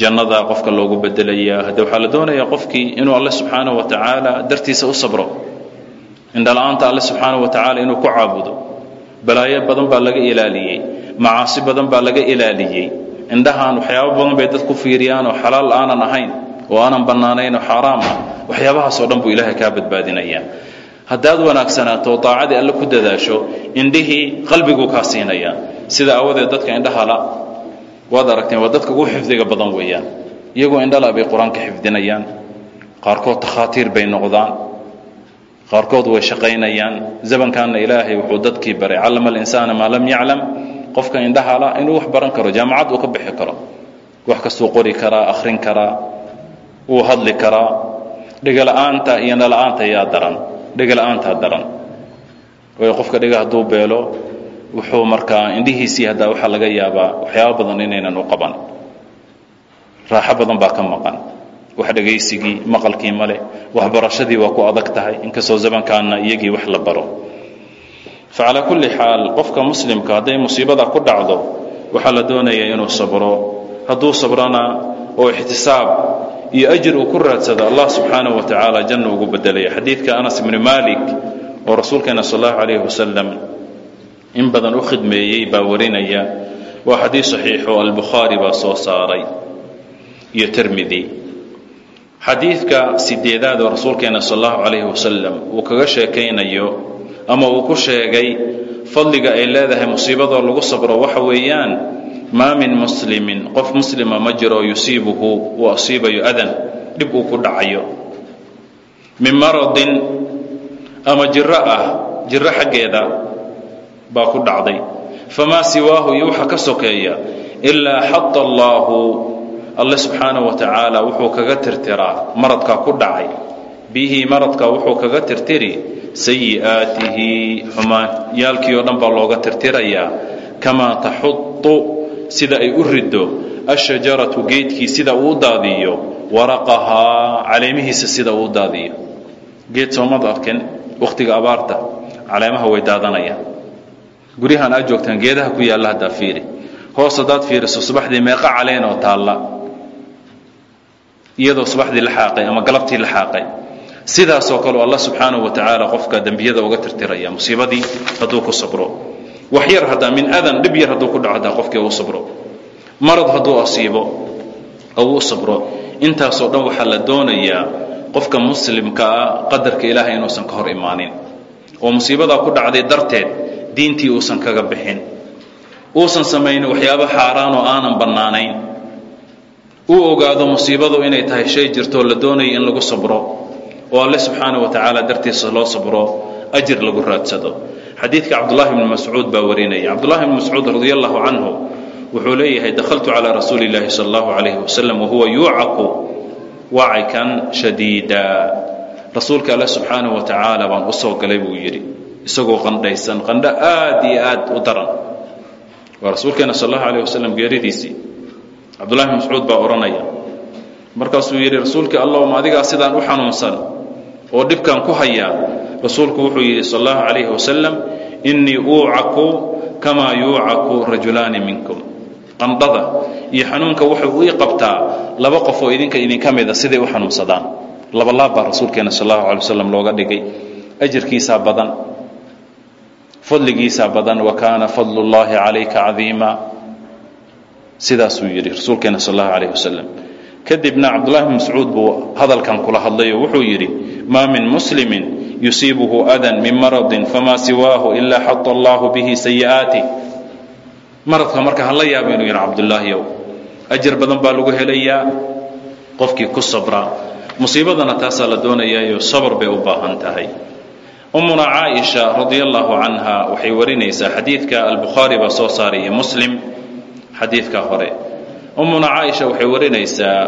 Jannadaa qofka loogu bedelayaa. Hadde waxaa la doonayaa qofkii inuu alle subxaana wa tacaala dartiisa u sabro indhala-aanta alle subxaana wa tacaala inuu ku caabudo balaayo badan baa laga ilaaliyey macaasi badan baa laga ilaaliyey. Indhahaan waxyaabo badan bay dad ku fiiriyaan oo xalaal aanan ahayn oo aanan bannaanayn oo xaaraam ah. Waxyaabahaasoo dhan buu ilaahay kaa badbaadinayaa. Haddaad wanaagsanaato oo daacadii alle ku dadaasho indhihii qalbiguu kaa siinayaa sida aawadeed dadka indhahala waad aragteen waa dadka ugu xifdiga badan weeyaan. Iyagoo indhala bay qur'aanka xifdinayaan. Qaarkood takhaatiir bay noqdaan. Qaarkood way shaqaynayaan. Zamankaanna ilaahay wuxuu dadkii baray. Callama alinsaana maa lam yaclam. Qofka indhahala inuu wax baran karo jaamacad uu ka bixi karo. Wax kastuu qori karaa akhrin karaa wuu hadli karaa dhegala-aanta iyo nala-aanta yaa daran. Dhegala-aantaa daran. Waayo qofka dhega hadduu beelo wuxuu markaa indhihiisii haddaa waxaa laga yaabaa waxyaabo badan inaynan u qaban. Raaxo badan baa ka maqan. Wax dhegaysigii maqalkii male waxbarashadii waa ku adag tahay. Inkastoo zamankaana iyagii wax la baro. Fa calaa kulli xaal qofka muslimka hadday musiibada ku dhacdo waxaa la doonayaa inuu sabro. Hadduu sabrona oo ixtisaab iyo ajir uu ku raadsado allah subxaanahu wa tacaala janna ugu bedelaya xadiidka anas ibni malik oo rasuulkeena sal allahu calayhi wasalam in badan u khidmeeyey baa warinaya. Waa xadiis saxiixo albukhaari baa soo saaray iyo tirmidi xadiidka sideedaad oo rasuulkeena sal allahu calayhi wasalam uu kaga sheekaynayo ama uu ku sheegay fadliga ay leedahay musiibadoo lagu sabro waxa weeyaan maa min muslimin. Qof muslima ma jiro yusiibuhu uu asiibayo adan dhib uu ku dhacayo. Min maradin ama jiro ah jiro xaggeeda baa ku dhacday. Famaa siwaahu iyo waxa ka sokeeya. Ilaa xata allaahu alle subxaanahu wa tacaala wuxuu kaga tirtiraa maradkaa ku dhacay. Bihi maradkaa wuxuu kaga tirtiri sayi'aatihi xumaanyaalkii oo dhan baa looga tirtirayaa. Kamaa taxudu sida ay u riddo ashajaratu geedkii sida uu daadiyo waraqahaa caleemihiisa sida uu daadiyo. Geed soomad arkin wakhtiga abaarta caleemaha way daadanayaan. Guryahan aad joogtaan geedaha ku yaalla haddaa fiiri. Hoos haddaad fiiriso subaxdii meeqa caleen oo taalla. Iyadoo subaxdii la xaaqay ama galabtii la xaaqay. Sidaasoo kale allah subxaanahu wa tacaala qofka dembiyada uga tirtiraya musiibadii hadduu ku sabro wax yar haddaa min adan dhib yar hadduu ku dhaco haddaa qofkii uu sabro. Marad hadduu asiibo uu sabro. Intaasoo dhan waxaa la doonayaa qofka muslimka ah qadarka ilaahay inuusan ka hor imaanin. Oo musiibadaa ku dhacday darteed diintii uusan kaga bixin. Uusan samaynin waxyaabo xaaraan oo aanan bannaanayn. Uu ogaado musiibadu inay tahay shay jirtoo la doonayo in lagu sabro. Oo alle subxaana wa tacaala dartiisa loo sabro ajir lagu raadsado xadiidka cabdullahi bni mascuud baa warinaya. Cabdullahi bni mascuud radi allahu canhu wuxuu leeyahay dakhaltu calaa rasuuli llaahi sala allahu calayhi wasalam wahuwa yuucaku wacikan shadiida. Rasuulka alle subxaana wa tacaala baan u galay buu yidhi isagoo qandhaysan qandho aad iyo aad u daran. Waa rasuulkeena sal allahu alayh wasalam geeridiisii. Cabdullahi bn mascuud baa odhanaya markaasuu yidhi rasuulkii allahuma adigaa sidaan u xanuunsan oo dhibkan ku hayaa rasuulku wuxuu yidhi sal allahu calayhi wasalam innii uucaku kamaa yuucaku rajulaani minkum. Qandhada iyo xanuunka wuxuu ii qabtaa laba qof oo idinka idinka mida siday u xanuunsadaan. Labalaab baa rasuulkeena sal allahu alay wasalam looga dhigay. Ajirkiisaa badan fadligiisaa badan wa kaana fadlu llaahi calayka cadiima. Sidaasuu yidhi rasuulkeena sal allahu alayh wasalam kadibna cabdullahi bn mascuud buu hadalkan kula hadlayo wuxuu yidhi maa min muslimin yusiibuhu adan min maradin famaa siwaahu ilaa xata allahu bihi sayi'aatih maradka marka hala yaaba inuu yidhi cabdullaahiyow ajar badan baa lagu helayaa qofkii ku sabraa musiibadana taasaa la doonayaayo sabr bay u baahan tahay. Ummuna caaisha radi allahu canha waxay warinaysaa xadiidka albukhaari baa soo saaraya muslim xadiidka hore. Ummuna caaisha waxay warinaysaa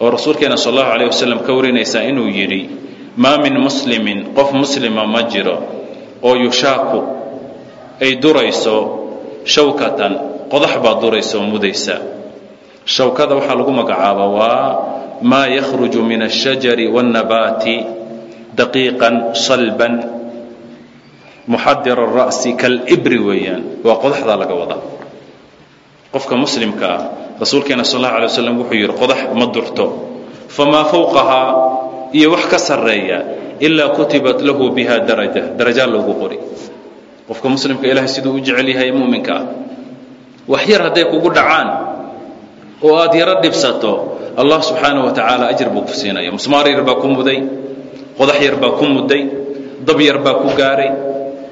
oo rasuulkeena sal allahu alayh wasalam ka warinaysaa inuu yidhi maa min muslimin qof muslima ma jiro oo yushaaku ay durayso shawkatan qodax baa duraysa oo mudaysa. Shawkada waxaa lagu magacaaba waa maa yakhruju min ashajari waاnnabaati daqiiqan salban muxadira ra'si kalibri weeyaan waa qodaxdaa laga wadaa. Qofka muslimka ah rasuulkeena sal allahu alay waslam wuxuu yidhi qodax ma durto. Famaa fawqahaa iyo wax ka sarreeya ilaa kutibat lahu biha daraja darajaa loogu qori. Qofka muslimka ilahay siduu u jecel yahay mu'minka ah. Wax yar hadday kugu dhacaan oo aad yaro dhibsato allah subxaana wa tacaala ajir buu ku siinaya musmaar yar baa ku muday qodax yar baa ku muday dab yar baa ku gaaray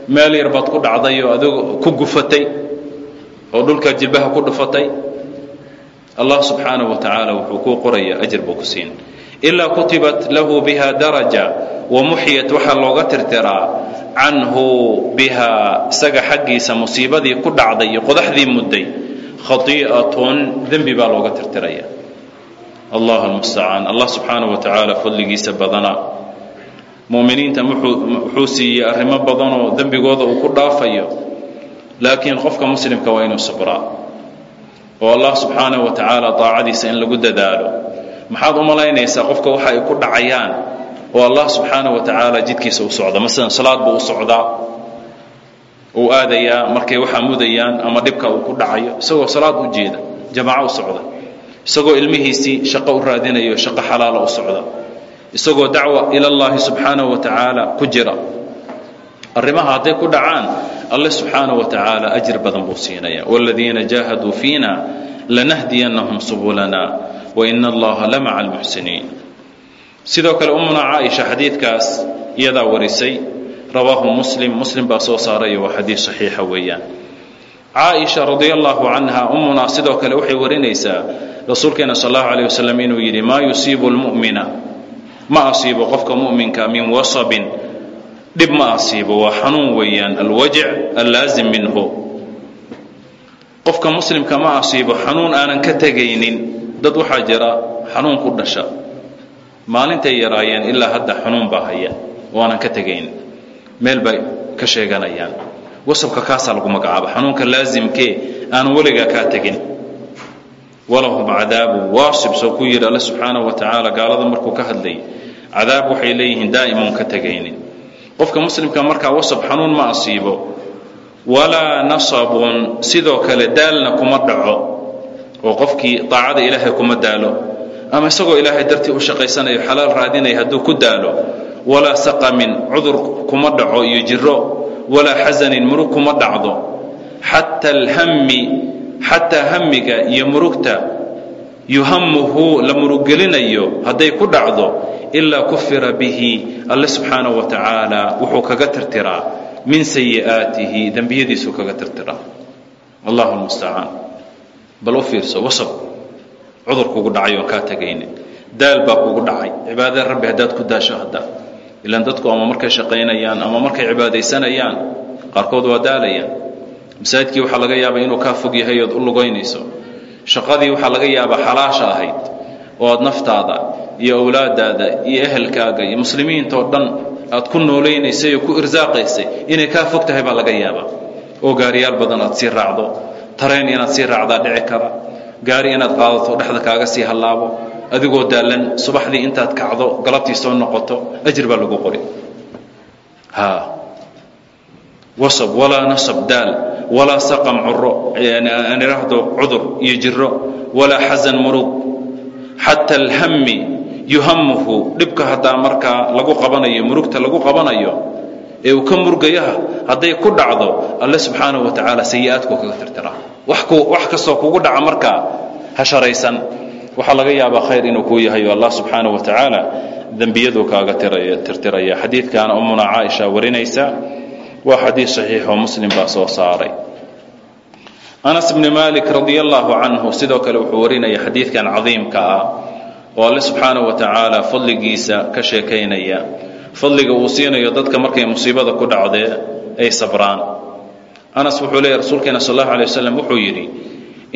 meel yar baad ku dhacday oo adigo ku gufatay oo dhulkaa jilbaha ku dhufatay. Allah subxaanaه wa tacaala wuxuu kuu qoraya ajir buu ku siin ilaa kutibat lahu biha daraja wamuxyat waxaa looga tirtiraa canhu biha isaga xaggiisa musiibadii ku dhacday iyo qodaxdii mudday. Khaii'atun dembi baa looga tirtiraya. Allah almustacaan allah subxaanaه wa tacaala fadligiisa badana. Muminiinta wuxuu siiyey arrimo badanoo dembigooda uu ku dhaafayo. Laakiin qofka muslimka waa inuu sabraa. Oo allah subxaanaه wa tacaala daacadiisa in lagu dadaalo maxaad u malaynaysaa qofka waxa ay ku dhacayaan? Oo allah subxaana wa tacaala jidkiisa u socda. Masalan salaad buu u socdaa uu aadayaa markay waxaa mudayaan ama dhibka uu ku dhacayo isagoo salaad u jeeda jamaaco u socda. Isagoo ilmihiisii shaqo u raadinayo shaqo xalaala u socda. Isagoo dacwa ilallaahi subxaana wa tacaala ku jira. Arrimaha hadday ku dhacaan alle subxaana wa tacaala ajir badan buu siinaya waaladiina jaahaduu fiina lanahdiyanahum subulana waina allaha lamaca almuxsiniin sidoo kale ummuna caaisha xadiidkaas iyadaa warisay. Rawaahu muslim. Muslim baa soo saaraya waa xadiid saxiixa weeyaan. Caaisha radi allahu canha ummunaa sidoo kale waxay warinaysaa rasuulkeena sal allahu alayh wasalam inuu yidhi maa yusiibu lmu'mina ma asiibo qofka mu'minka min wasabin. Dhib ma asiibo waa xanuun weeyaan alwajic allaazim minhu. Qofka muslimka ma asiibo xanuun aanan ka tegaynin dad waxaa jira xanuun ku dhasha. Maalintay yaraayeen ilaa hadda xanuun baa haya oo aanan ka tegaynin meel bay ka sheeganayaan. Wasabka kaasaa lagu magacaaba xanuunka laasimkee aanan weligaa kaa tegin. Walahum cadaabu waasib soo ku yidhi alle subxaanahu wa tacaala gaalada markuu ka hadlayay cadaab waxay leeyihiin daa'imuun ka tegaynin. Qofka muslimka markaa wasab xanuun ma asiibo. Walaa nasabun sidoo kale daalna kuma dhaco oo qofkii daacada ilaahay kuma daalo ama isagoo ilaahay dartii u shaqaysanayo xalaal raadinaya hadduu ku daalo walaa saqamin cudur kuma dhaco iyo jiro walaa xasanin murug kuma dhacdo. Xata alhammi xataa hamiga iyo murugta yuhamuhu la muruggelinayo hadday ku dhacdo ilaa kufira bihi alle subxaanahu wa tacaala wuxuu kaga tirtiraa min sayi'aatihi dembiyadiisuu kaga tirtiraa. Allahu lmustacaan bal u fiirso wasab. Cudur kugu dhacay oon kaa tegaynin daal baa kugu dhacay. Cibaadada rabbi haddaad ku daasho hadda. Ilaan dadku ama markay shaqaynayaan ama markay cibaadaysanayaan qaarkood waa daalayaan. Masaajidkii waxaa laga yaabaa inuu kaa fog yahay ood u lugaynayso shaqadii waxaa laga yaabaa xalaasha ahayd oo aad naftaada iyo awlaadaada iyo ehelkaaga iyo muslimiinta oo dhan aad ku noolaynaysay oo ku irsaaqaysay inay kaa fog tahay baa laga yaabaa. Oo gaariyaal badan aad sii raacdo tareen inaad sii raacdaa dhici kara gaari inaad qaadato dhexda kaaga sii hallaabo adigoo daallan subaxdii intaad kacdo galabtii soo noqoto ajir baa lagu qori. Wasab walaa nasab daal walaa saqam curo aan idhaahdo cudur iyo jiro walaa xasan murug xata alhammi yuhamuhu dhibka haddaa markaa lagu qabanayo murugta lagu qabanayo ee uu ka murgayaha hadday ku dhacdo alle subxaanahu wa tacaala sayi-aadkuu kaga tirtiraa wax kastoo kugu dhaca markaa ha sharaysan. Waxaa laga yaabaa khayr inuu kuu yahay oo allah subxaanahu wa tacaala dembiyaduu kaaga tirtiraya. Xadiidkaana ummuna caaisha warinaysa waa xadiid saxiixoo muslim baa soo saaray. Anas bni malik radi allahu canhu sidoo kale wuxuu warinaya xadiidkan cadiimka ah oo alle subxaanahu wa tacaala fadligiisa ka sheekaynaya fadliga uu siinayo dadka markay musiibada ku dhacdee ay sabraan. Anas wuxuu leeyahy rasuulkeena sal allahu alay wasalam wuxuu yidhi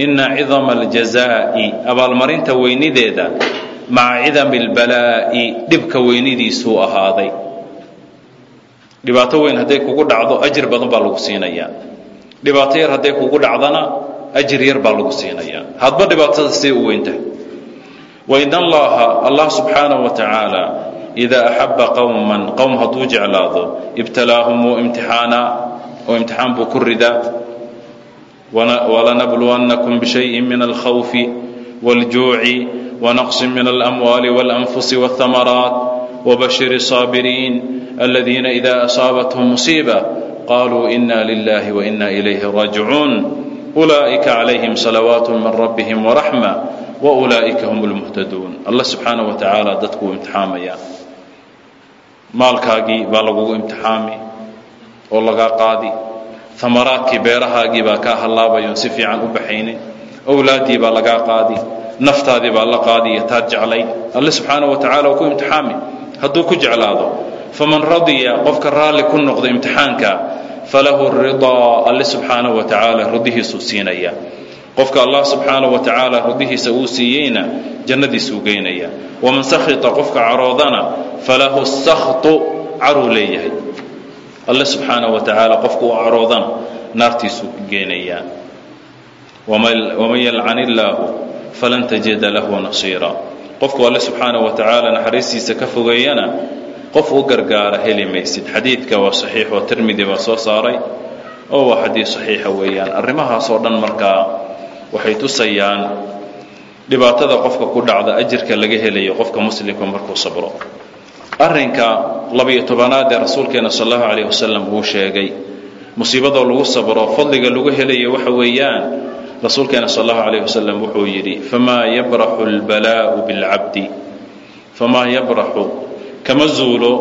ina cidama aljazaa'i abaalmarinta weynideeda maca cidami albalaa'i dhibka weynidiisuu ahaaday. Dhibaato weyn hadday kugu dhacdo ajir badan baa lagu siinayaa dhibaato yar hadday kugu dhacdana ajir yar baa lagu siinayaa hadba dhibaatada see u weyntahay. Wain allaha allah subxaanahu wa tacaala idaa axabba qowman qowm hadduu jeclaado ibtalaahum wuu imtixaanaa oo imtixaan buu ku ridaa walanabluwannakum bishayin min alkhawfi wاljuuci wanaqsin min alamwaali wاlanfusi wاlhamaraat wabashir الصaabiriin aladiina ida asaabathum musiiba qaluu ina lilahi waina ilayhi raajicuun ulaa'ika calayhim salawaat min rabbihim waraxma waulaa'ika hum lmuhtaduun allah subxaanaه wa tacaala dadkuu imtixaamaya maalkaagii baa lagugu imtixaami oo lagaa qaadi. Amaraadkii beerahaagii baa kaa hallaabayoon si fiican u baxaynin owlaaddii baa lagaa qaadi. Naftaadii baa la qaadi iyo taad jeclayd alle subxaanaه wa tacala uu ku imtixaami. Hadduu ku jeclaado faman radiya qofka raalli ku noqdo imtixaanka falahu ridaa. Alle subxaanaه wa tacaala rudihiisuu siinaya qofka allah subxaanaه wa tacaala rudihiisa uu siiyeyna jannadiisuu geynaya waman sakhita qofka caroodana falahu sakhtu caruu leeyahay alle subxaanaه wa tacaala qofka uu caroodana naartiisuu geenayaa waman yalcan illaahu falan tajida lahu nasiira qofku alle subxaanaه wa tacaala naxariistiisa ka fogeeyana qof u gargaara heli maysid xadiidka waa saxiix oo tirmidi baa soo saaray oo waa xadiid saxiixa weeyaan arrimahaasoo dhan markaa waxay tusayaan dhibaatada qofka ku dhacda ajirka laga helayo qofka muslimka markuu sabro. Arrinka labiyo tobanaad ee rasuulkeena sal allahu calayh wasalam uu sheegay musiibadoo lagu sabro fadliga lagu helayo waxa weeyaan rasuulkeena sal allahu calayh wasalam wuxuu yidhi famaa yabraxu albalaa'u bilcabdi famaa yabraxu kama zuulo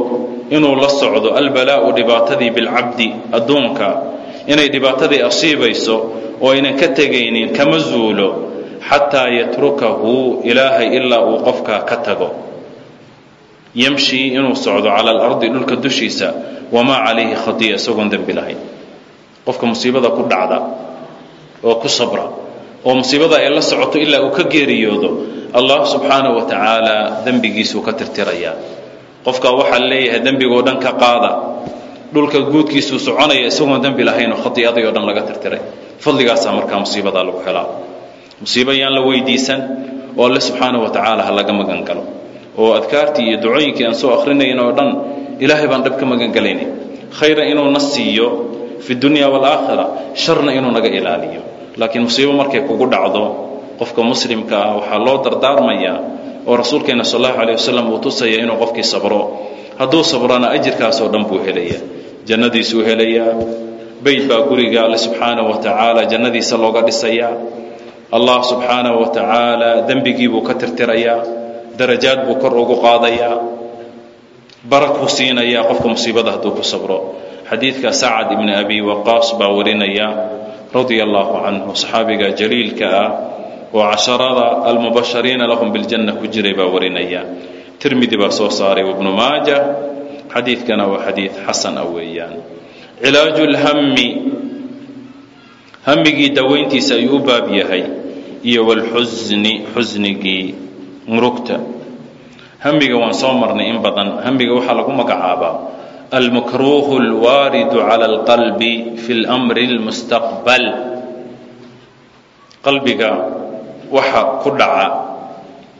inuu la socdo albalaa'u dhibaatadii bilcabdi addoonka inay dhibaatadii asiibayso oo aynan ka tegaynin kama zuulo xataa yatrukahu ilaahay ilaa uu qofka ka tago. Yamshii inuu socdo cala alardi dhulka dushiisa wamaa calayhi khadiya isagoon dembi lahayn. Qofka musiibada ku dhacda oo ku sabra oo musiibada ay la socoto ilaa uu ka geeriyoodo allah subxaanaه wa tacaala dembigiisuu ka tirtirayaa. Qofka waxaa leeyahay dembigoo dhan ka qaada dhulka guudkiisuu soconaya isagoon dembi lahayn oo khadii'adii o dhan laga tirtiray. Fadligaasaa markaa musiibadaa lagu helaa. Musiibo yaan la weydiisan oo alle subxaanaه wa tacaala ha laga magan galo oo adkaartii iyo ducooyinkii aan soo akhrinayn oo dhan ilaahay baan dhab ka magan galaynay khayra inuu na siiyo fi dunya waalaakhira sharna inuu naga ilaaliyo. Laakiin musiibo markay kugu dhacdo qofka muslimka ah waxaa loo dardaarmayaa oo rasuulkeena sal allahu alيh wasalam uu tusaya inuu qofkii sabro. Hadduu sabrona ajirkaasoo dhan buu helayaa jannadiisuu helayaa. Beyt baa guriga alle subxaanahu wa tacaala jannadiisa looga dhisayaa. Allah subxaanahu wa tacaala dembigii buu ka tirtirayaa. Darajaad buu kor ugu qaadayaa. Barakuu siinayaa qofka musiibada hadduu ku sabro. Xadiidka sacad ibni abi waqaas baa warinaya radia allahu canhu saxaabiga jaliilka ah oo casharada almubashariina lahum biljanna ku jiray baa warinaya. Tirmidi baa soo saaray wabnu maaja xadiidkana waa xadiid xasan ah weeyaan. Cilaaju lhammi hammigii dawayntiisa ayuu u baab yahay iyo walxusni xusnigii murugta. Hamiga waan soo marnay in badan hamiga waxaa lagu magacaabaa almakruuhu alwaaridu cala alqalbi fi lmri lmustaqbal qalbiga waxa ku dhaca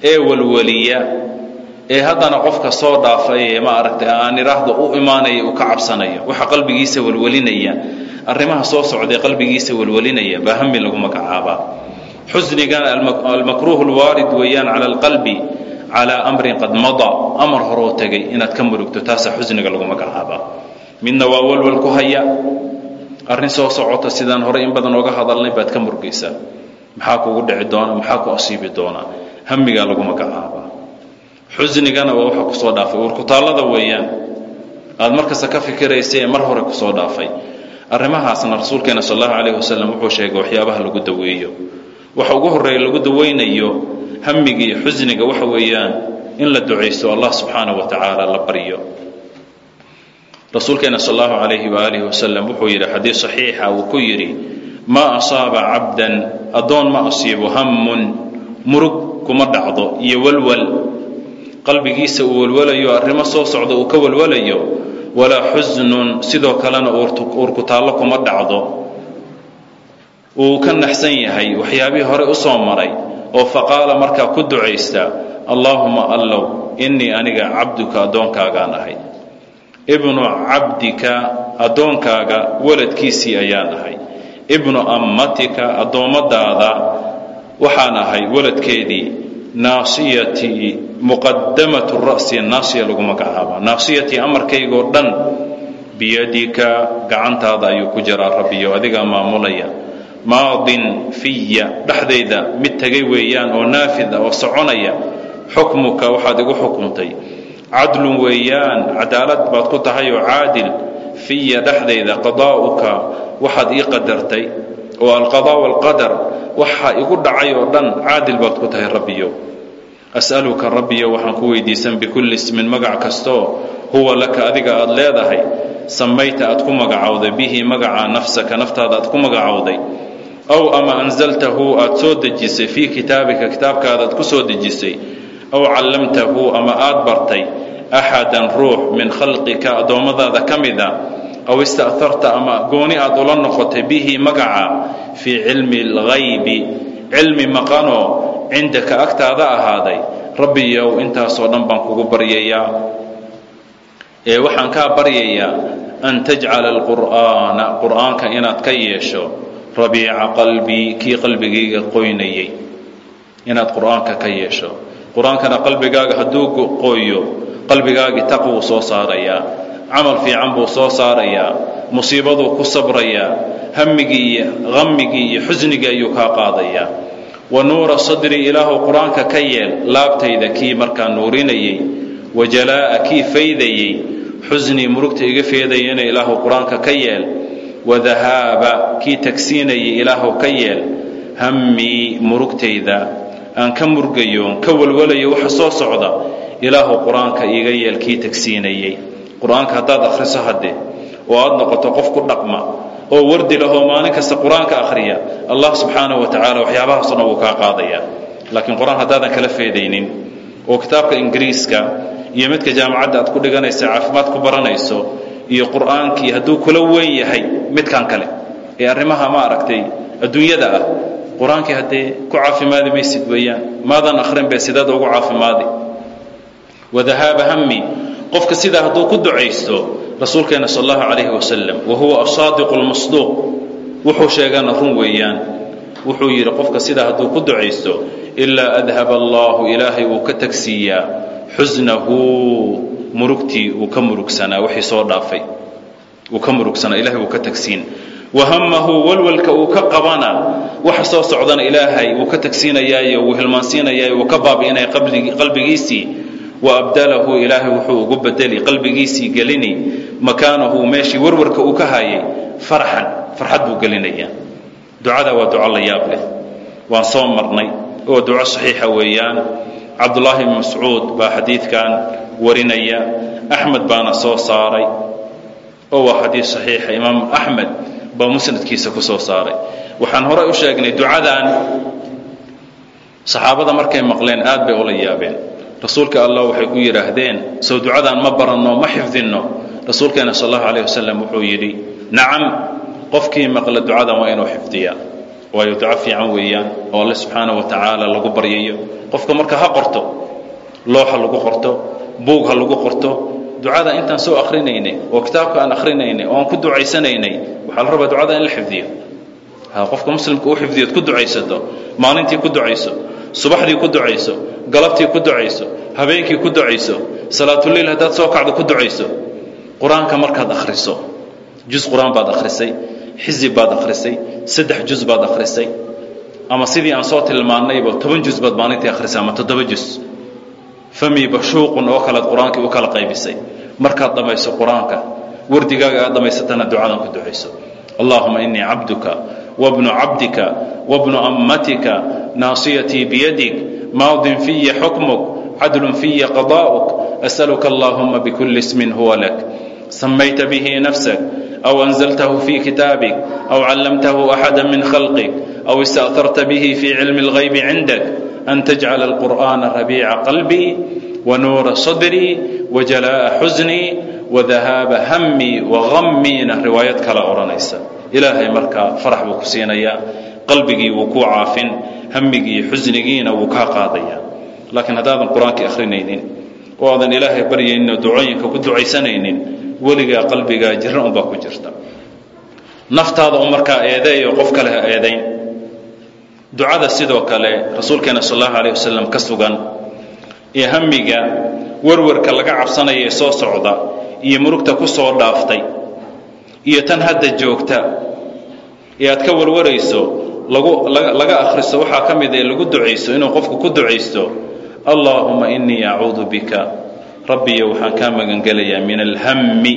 ee walwaliya ee haddana qofka soo dhaafay ee ma aragtay aan idhaahdo u imaanaya uu ka cabsanayo waxa qalbigiisa walwalinaya arrimaha soo socdae qalbigiisa walwalinaya baa hami lagu magacaabaa xusnigana almakruuhu lwaarid weeyaan cala alqalbi calaa amrin qad mada amar horoo tegay inaad ka murugto taasaa xusniga lagu magacaabaa midna waa walwal ku haya arrin soo socota sidaan horey in badan ooga hadalnay baad ka murgaysaa maxaa kugu dhici doona maxaa ku asiibi doona hamigaa lagu magacaabaa xusnigana waa waxa ku soo dhaafay. Warkutaallada weeyaan. Aad markasta ka fikiraysa ee mar hore ku soo dhaafay. Arrimahaasna rasuulkeena sal allahu calayh wasalam wuxuu sheegay waxyaabaha lagu daweeyo. Waxa ugu horreeya lagu daweynayo hamiga iyo xusniga waxa weeyaan in la ducaysto allah subxaanahu wa tacaala la baryo rasuulkeena sal allahu calayhi waaalihi wasalam wuxuu yidhi xadiid saxiixa uu ku yidhi maa asaaba cabdan addoon ma asiibo hammun murug kuma dhacdo iyo walwal qalbigiisa uu walwalayo arrimo soo socda uu ka walwalayo walaa xusnun sidoo kalena uurkutaallo kuma dhacdo. Uu ka naxsan yahay waxyaabihii hore u soo maray oo faqaala markaa ku ducaysta allaahuma allow innii aniga cabduka addoonkaagaan ahay. Ibnu cabdika addoonkaaga waladkiisii ayaan ahay. Ibnu ammatika addoommadaada waxaan ahay waladkeedii naasiyatii muqadamatu ra'si naasiya lagu magacaabaa naasiyatii amarkaygoo dhan biyadika gacantaada ayuu ku jiraa rabbiyo adigaa maamulaya. Maadin fiya dhexdayda mid tegay weeyaan oo naafid ah oo soconaya xukmuka waxaad igu xukuntay cadlun weeyaan cadaalad baad ku tahay oo caadil. Fiya dhexdayda qadaa'uka waxaad ii qadartay. Oo alqadaa walqadar waxa igu dhacay oo dhan caadil baad ku tahay rabbiyo as'aluka rabbiyo waxaan ku weydiisan bikulli ismin magac kastoo huwa laka adiga aad leedahay. Samayta aad ku magacowday bihi magaca nafsaka naftaada aad ku magacowday. Aw ama anzaltahu aad soo dejisay fii kitaabika kitaabkaadaad ku soo dejisay. Aw callamtahu ama aad bartay axadan ruux min khalqika addoommadaada ka mida. Aw ista'harta ama gooni aad ula noqotay bihi magaca fii cilmi alghaybi cilmi maqanoo cindaka agtaada ahaaday rabbiyow intaasoo dhan baan kugu baryayaa ee waxaan kaa baryayaa an tajcala alqur'aana qur'aanka inaad ka yeesho rabiica qalbii kii qalbigayga qoynayay inaad qur'aanka ka yeesho qur'aankana qalbigaaga hadduu qoyo qalbigaagii taqwuu soo saarayaa camal fiican buu soo saarayaa musiibaduu ku sabrayaa hammigii iyo hammigii iyo xusnigii ayuu kaa qaadayaa wa nuura sadrii ilaahu qur'aanka ka yeel laabtayda kii markaa nuurinayey wa jalaa'a kii faydayey xusnii murugta iga feedayana ilaahu qur'aanka ka yeel wadahaaba kii tagsiinayay ilaahu ka yeel hammii murugtayda aan ka murgayo ka walwalayo waxa soo socda ilaahu qur'aanka iiga yeel kii tagsiinayey. Qur'aanka haddaad akhriso haddee oo aad noqoto qof ku dhaqma oo wardi lahoo maalin kasta qur'aanka akhriya allah subxaanahu wa tacaala waxyaabahaasoo wuu kaa qaadaya. Laakiin qur'aan haddaadan kala feedaynin oo kitaabka ingiriiska iyo midka jaamacadda aad ku dhiganaysa caafimaad ku baranayso iyo qur'aankii hadduu kula weyn yahay midkan kale ee arrimaha ma aragtay adduunyada ah qur'aankii haddee ku caafimaadi maysid weeyaan maadan akhrin be sidaad ugu caafimaadi. Wadahaaba hammi qofka sidaa hadduu ku ducaysto rasuulkeena sal allahu calayhi wasalam wa huwa asaadiqu lmasduuq wuxuu sheegana run weeyaan. Wuxuu yidhi qofka sidaa hadduu ku ducaysto ilaa adhaba allahu ilaahay uu ka tagsiiyaa. Xusnahu murugtii uu ka murugsanaa. Wixii soo dhaafay. Wuu ka murugsana ilahay wuu ka tagsiin. Wahamahu walwalka uu ka qabana waxa soo socdana ilaahay wuu ka tagsiinayaayo wuu hilmaansiinayaayo wuu ka baabi'inaya qalbigiisii wa abdalahu ilaahay wuxuu ugu bedeli qalbigiisii gelini makaanahu meeshii warwarka uu ka hayay farxan farxad buu gelinayaa. Ducada waa duco la yaab leh. Waan soo marnay. Oo duco saxiixa weeyaan. Cabdullaahi bn mascuud baa xadiidkan warinaya. Axmed baana soo saaray. Oo waa xadiid saxiixa imaam axmed baa musnadkiisa ku soo saaray. Waxaan horey u sheegnay ducadan. Saxaabada markay maqleen aad bay ula yaabeen rasuulka allah waxay ku yidhaahdeen sow ducadan ma baranno ma xifdinno. Rasuulkeena sal allahu alayh wasalam wuxuu yidhi nacam qofkii maqla ducadan waa inuu xifdiyaa. Waayo duco fiican weeyaan oo alle subxaana wa tacaala lagu baryayo qofka marka ha qorto looxa lagu qorto buug ha lagu qorto ducada intaan soo akrinaynay oo kitaabka aan akrinaynay oo aan ku ducaysanaynay waxaa la rabaa ducada in la xifdiyo. Ha qofka muslimka u xifdiyood ku ducaysato maalintii ku ducayso subaxdii ku ducayso galabtii ku ducayso habeenkii ku ducayso salaatuleyl haddaad soo kacdo ku ducayso qur'aanka markaad akhriso jus qur'aan baad akhrisay xizib baad akhrisay saddex jus baad akhrisay ama sidii aan soo tilmaannayba toban jus baad maalintii akhrisay ama toddoba jus fami bashuuqun oo kalead qur'aankii u kala qaybisay. Markaad dhammayso qur'aanka wardigaaga aad dhammaysatana ducadan ku ducayso. Allahuma inii cabduka wabnu cabdika wabnu ammatika naasiyatii biyadig maadin fiya xukmuk cadlun fiya qada'uk asaluka allahuma bkuli ismin huwa lak samayta bihi nafsak aw anzaltahu fii kitaabik aw callamtahu axada min khalqik aw ista'harta bihi fii cilmi اlgaybi cindak an tajcala alqur'ana rabiica qalbii wanuura sadrii wajalaa'a xusnii wadahaaba hammii wagammiina riwaayad kala odhanaysa ilaahay markaa farax buu ku siinayaa qalbigii wuu kuu caafin hamigii xusnigiina wuu kaa qaadayaa laakiin haddaadan qur'aankii akhrinaynin oo aadan ilaahay baryaynin oo ducooyinka ku ducaysanaynin weligaa qalbigaa jirra unbaa ku jirta. Naftaada u markaa eedeeyo qof kale ha eedayn. Ducada sidoo kale rasuulkeena sal allahu aleh wasalam ka sugan ee hamiga warwarka laga cabsanaya ee soo socda iyo murugta ku soo dhaaftay iyo tan hadda joogta ee aad ka warwarayso laga akhriso waxaa ka mid ee lagu ducaysto inuu qofku ku ducaysto allaahuma inii acuudu bika rabbiyo waxaan kaa magangelayaa min alhammi.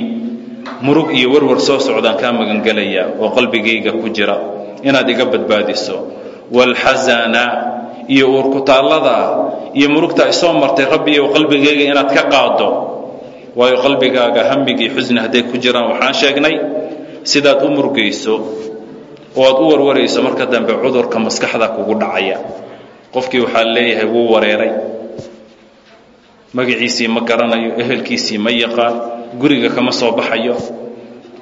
Murug iyo warwar soo socdaan kaa magangelayaa oo qalbigayga ku jira inaad iga badbaadiso. Waalxasana iyo uurkutaallada iyo murugta ay soo martay rabbiyo qalbigayga inaad ka qaado waayo qalbigaaga hammigii xusni hadday ku jiraan waxaan sheegnay sidaad u murgayso oo aad u warwarayso marka dambe cudurka maskaxda kugu dhacaya. Qofkii waxaa leeyahay wuu wareeray. Magaciisii ma garanayo ehelkiisii ma yaqaan guriga kama soo baxayo.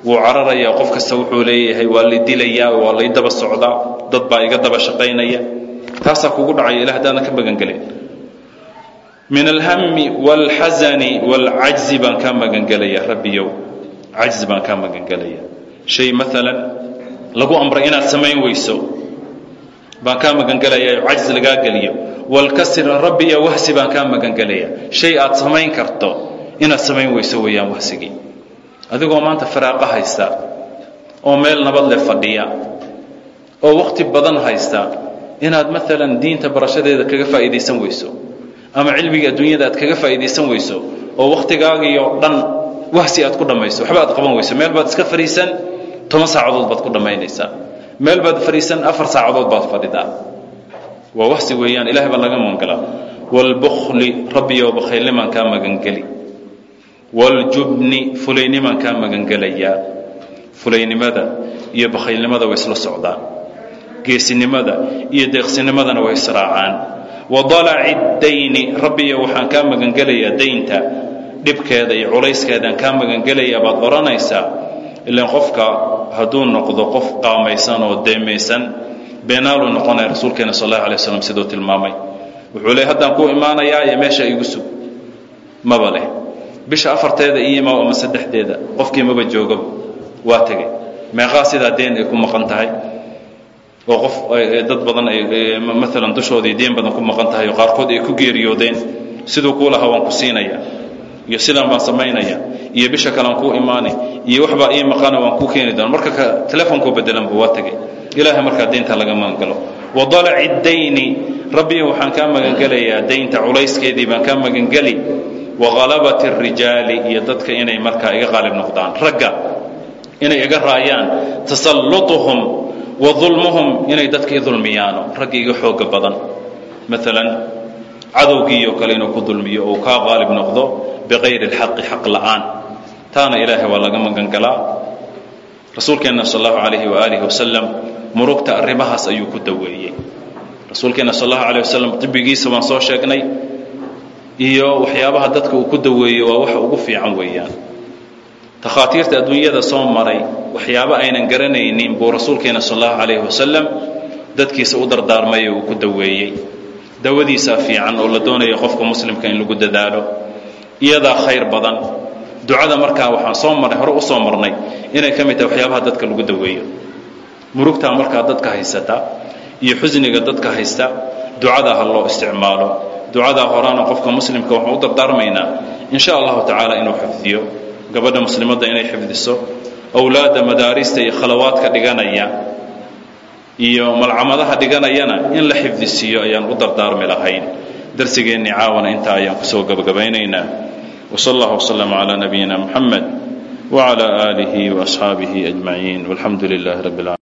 Wuu cararayaa qof kasta wuxuu leeyahay waa la dilayaa waa lay daba socdaa dad baa iga daba shaqaynaya. Taasaa kugu dhacaya ilah haddaadan ka magangelin min alhammi waalxasani waalcajzi baan kaa magangelaya rabbiyow cajzi baan kaa magangelaya shay maalan lagu amray inaad samayn weyso. Baan kaa magangelaya cajzi lagaa geliyo. Walkasrin rabbi iyo wahsi baan kaa magangelaya shay aad samayn karto inaad samayn weyso weeyaan wahsigii adigoo maanta faraaqo haysta oo meel nabad leh fadhiya oo wakhti badan haysta inaad maalan diinta barashadeeda kaga faa'iidaysan weyso ama cilmiga adduunyada aad kaga faa'iidaysan weyso oo wakhtigaagiioo dhan wahsi aad ku dhammayso waxba aad qaban weyso meel baad iska fadhiisan toban saacadood baad ku dhammaynaysaa. Meel baad fadhiisan afar saacadood baad fadhidaa. Waa wahsi weeyaan ilahay baa laga magangalaa waalbukli rabbiyow bakhaylnimaan kaa magangeli. Waljubni fulaynimaan kaa magangelayaa. Fulaynimada iyo bakhaylnimada way isla socdaan geesinimada iyo deeqsinimadana way israacaan. Wadalaci dayni rabbiyo waxaan kaa magangelayaa daynta dhibkeeda iyo culayskeedaan kaa magangelayaa baad odhanaysaa ilan qofka hadduu noqdo qof qaamaysan oo deemaysan beenaaluu noqonaya rasuulkeena sal allahu alay waslam siduu tilmaamay. Wuxuu leey haddaan kuu imaanayaa iyo meesha igu sug maba leh. Bisha afarteeda iyo imaa ama saddexdeeda qofkii maba joogaba waa tegay meeqaa sidaa deen ay ku maqan tahay. Oo qof dad badan maalan dushoodii deen badan ku maqan tahay oo qaarkood ay ku geeriyoodeen siduu kuu lahaa waan ku siinaya iyo sidaan baan samaynaya iyo bisha kalean kuu imaanay iyo waxbaa ii maqana waan kuu keeni doona marka telefonkoo bedelanba waa tegay ilaahay markaa daynta laga magangalo wadalaci dayni rabbiyo waxaan kaa magangelayaa daynta culayskeedii baan kaa magangeli. Waghalabati rijaali iyo dadka inay markaa iga qaalib noqdaan. Ragga inay iga raayaan tasallutuhum wa dulmuhum inay dadka i dulmiyaano. Ragga iga xooga badan. Maalan cadowgiioo kale inuu ku dulmiyo ou kaa qaalib noqdo biqayri اlxaqi xaq la'aan taana ilaahay waa laga magangalaa. Rasuulkeenna sal allahu alayhi waaalih wasalam murugta arrimahaas ayuu ku daweeyey. Rasuulkeenna sal allahu alayh wasalam dibigiisa waan soo sheegnay iyo waxyaabaha dadka uu ku daweeyo waa waxa ugu fiican weeyaan. Takhaatiirta adduunyada soo maray waxyaabo aynan garanaynin buu rasuulkeena sal allahu calayhi wasalam dadkiisa u dardaarmay uu ku daweeyey. Dawadiisaa fiican oo la doonayo qofka muslimka in lagu dadaalo iyadaa khayr badan ducada markaa waxaan soo marnay hore u soo marnay inay ka mid tahay waxyaabaha dadka lagu daweeyo. Murugtaa markaa dadka haysata iyo xusniga dadka haysta ducadaa ha loo isticmaalo. Ducadaa horaana qofka muslimka waxaan u dardaarmaynaa in sha allahu tacaala inuu xifdiyo gabadha muslimadda inay xifdiso awlaadda madaarista iyo khalawaadka dhiganaya iyo malcamadaha dhiganayana in la xifdisiiyo ayaan u dardaarmi lahayn. Darsigeennii caawana intaa ayaan ku soo gabagabaynaynaa wsal allah wslm cla nabiyina mxamed wcla aalihi waasxaabihi ajmaciin walxamdu lilahi rab اlcalamin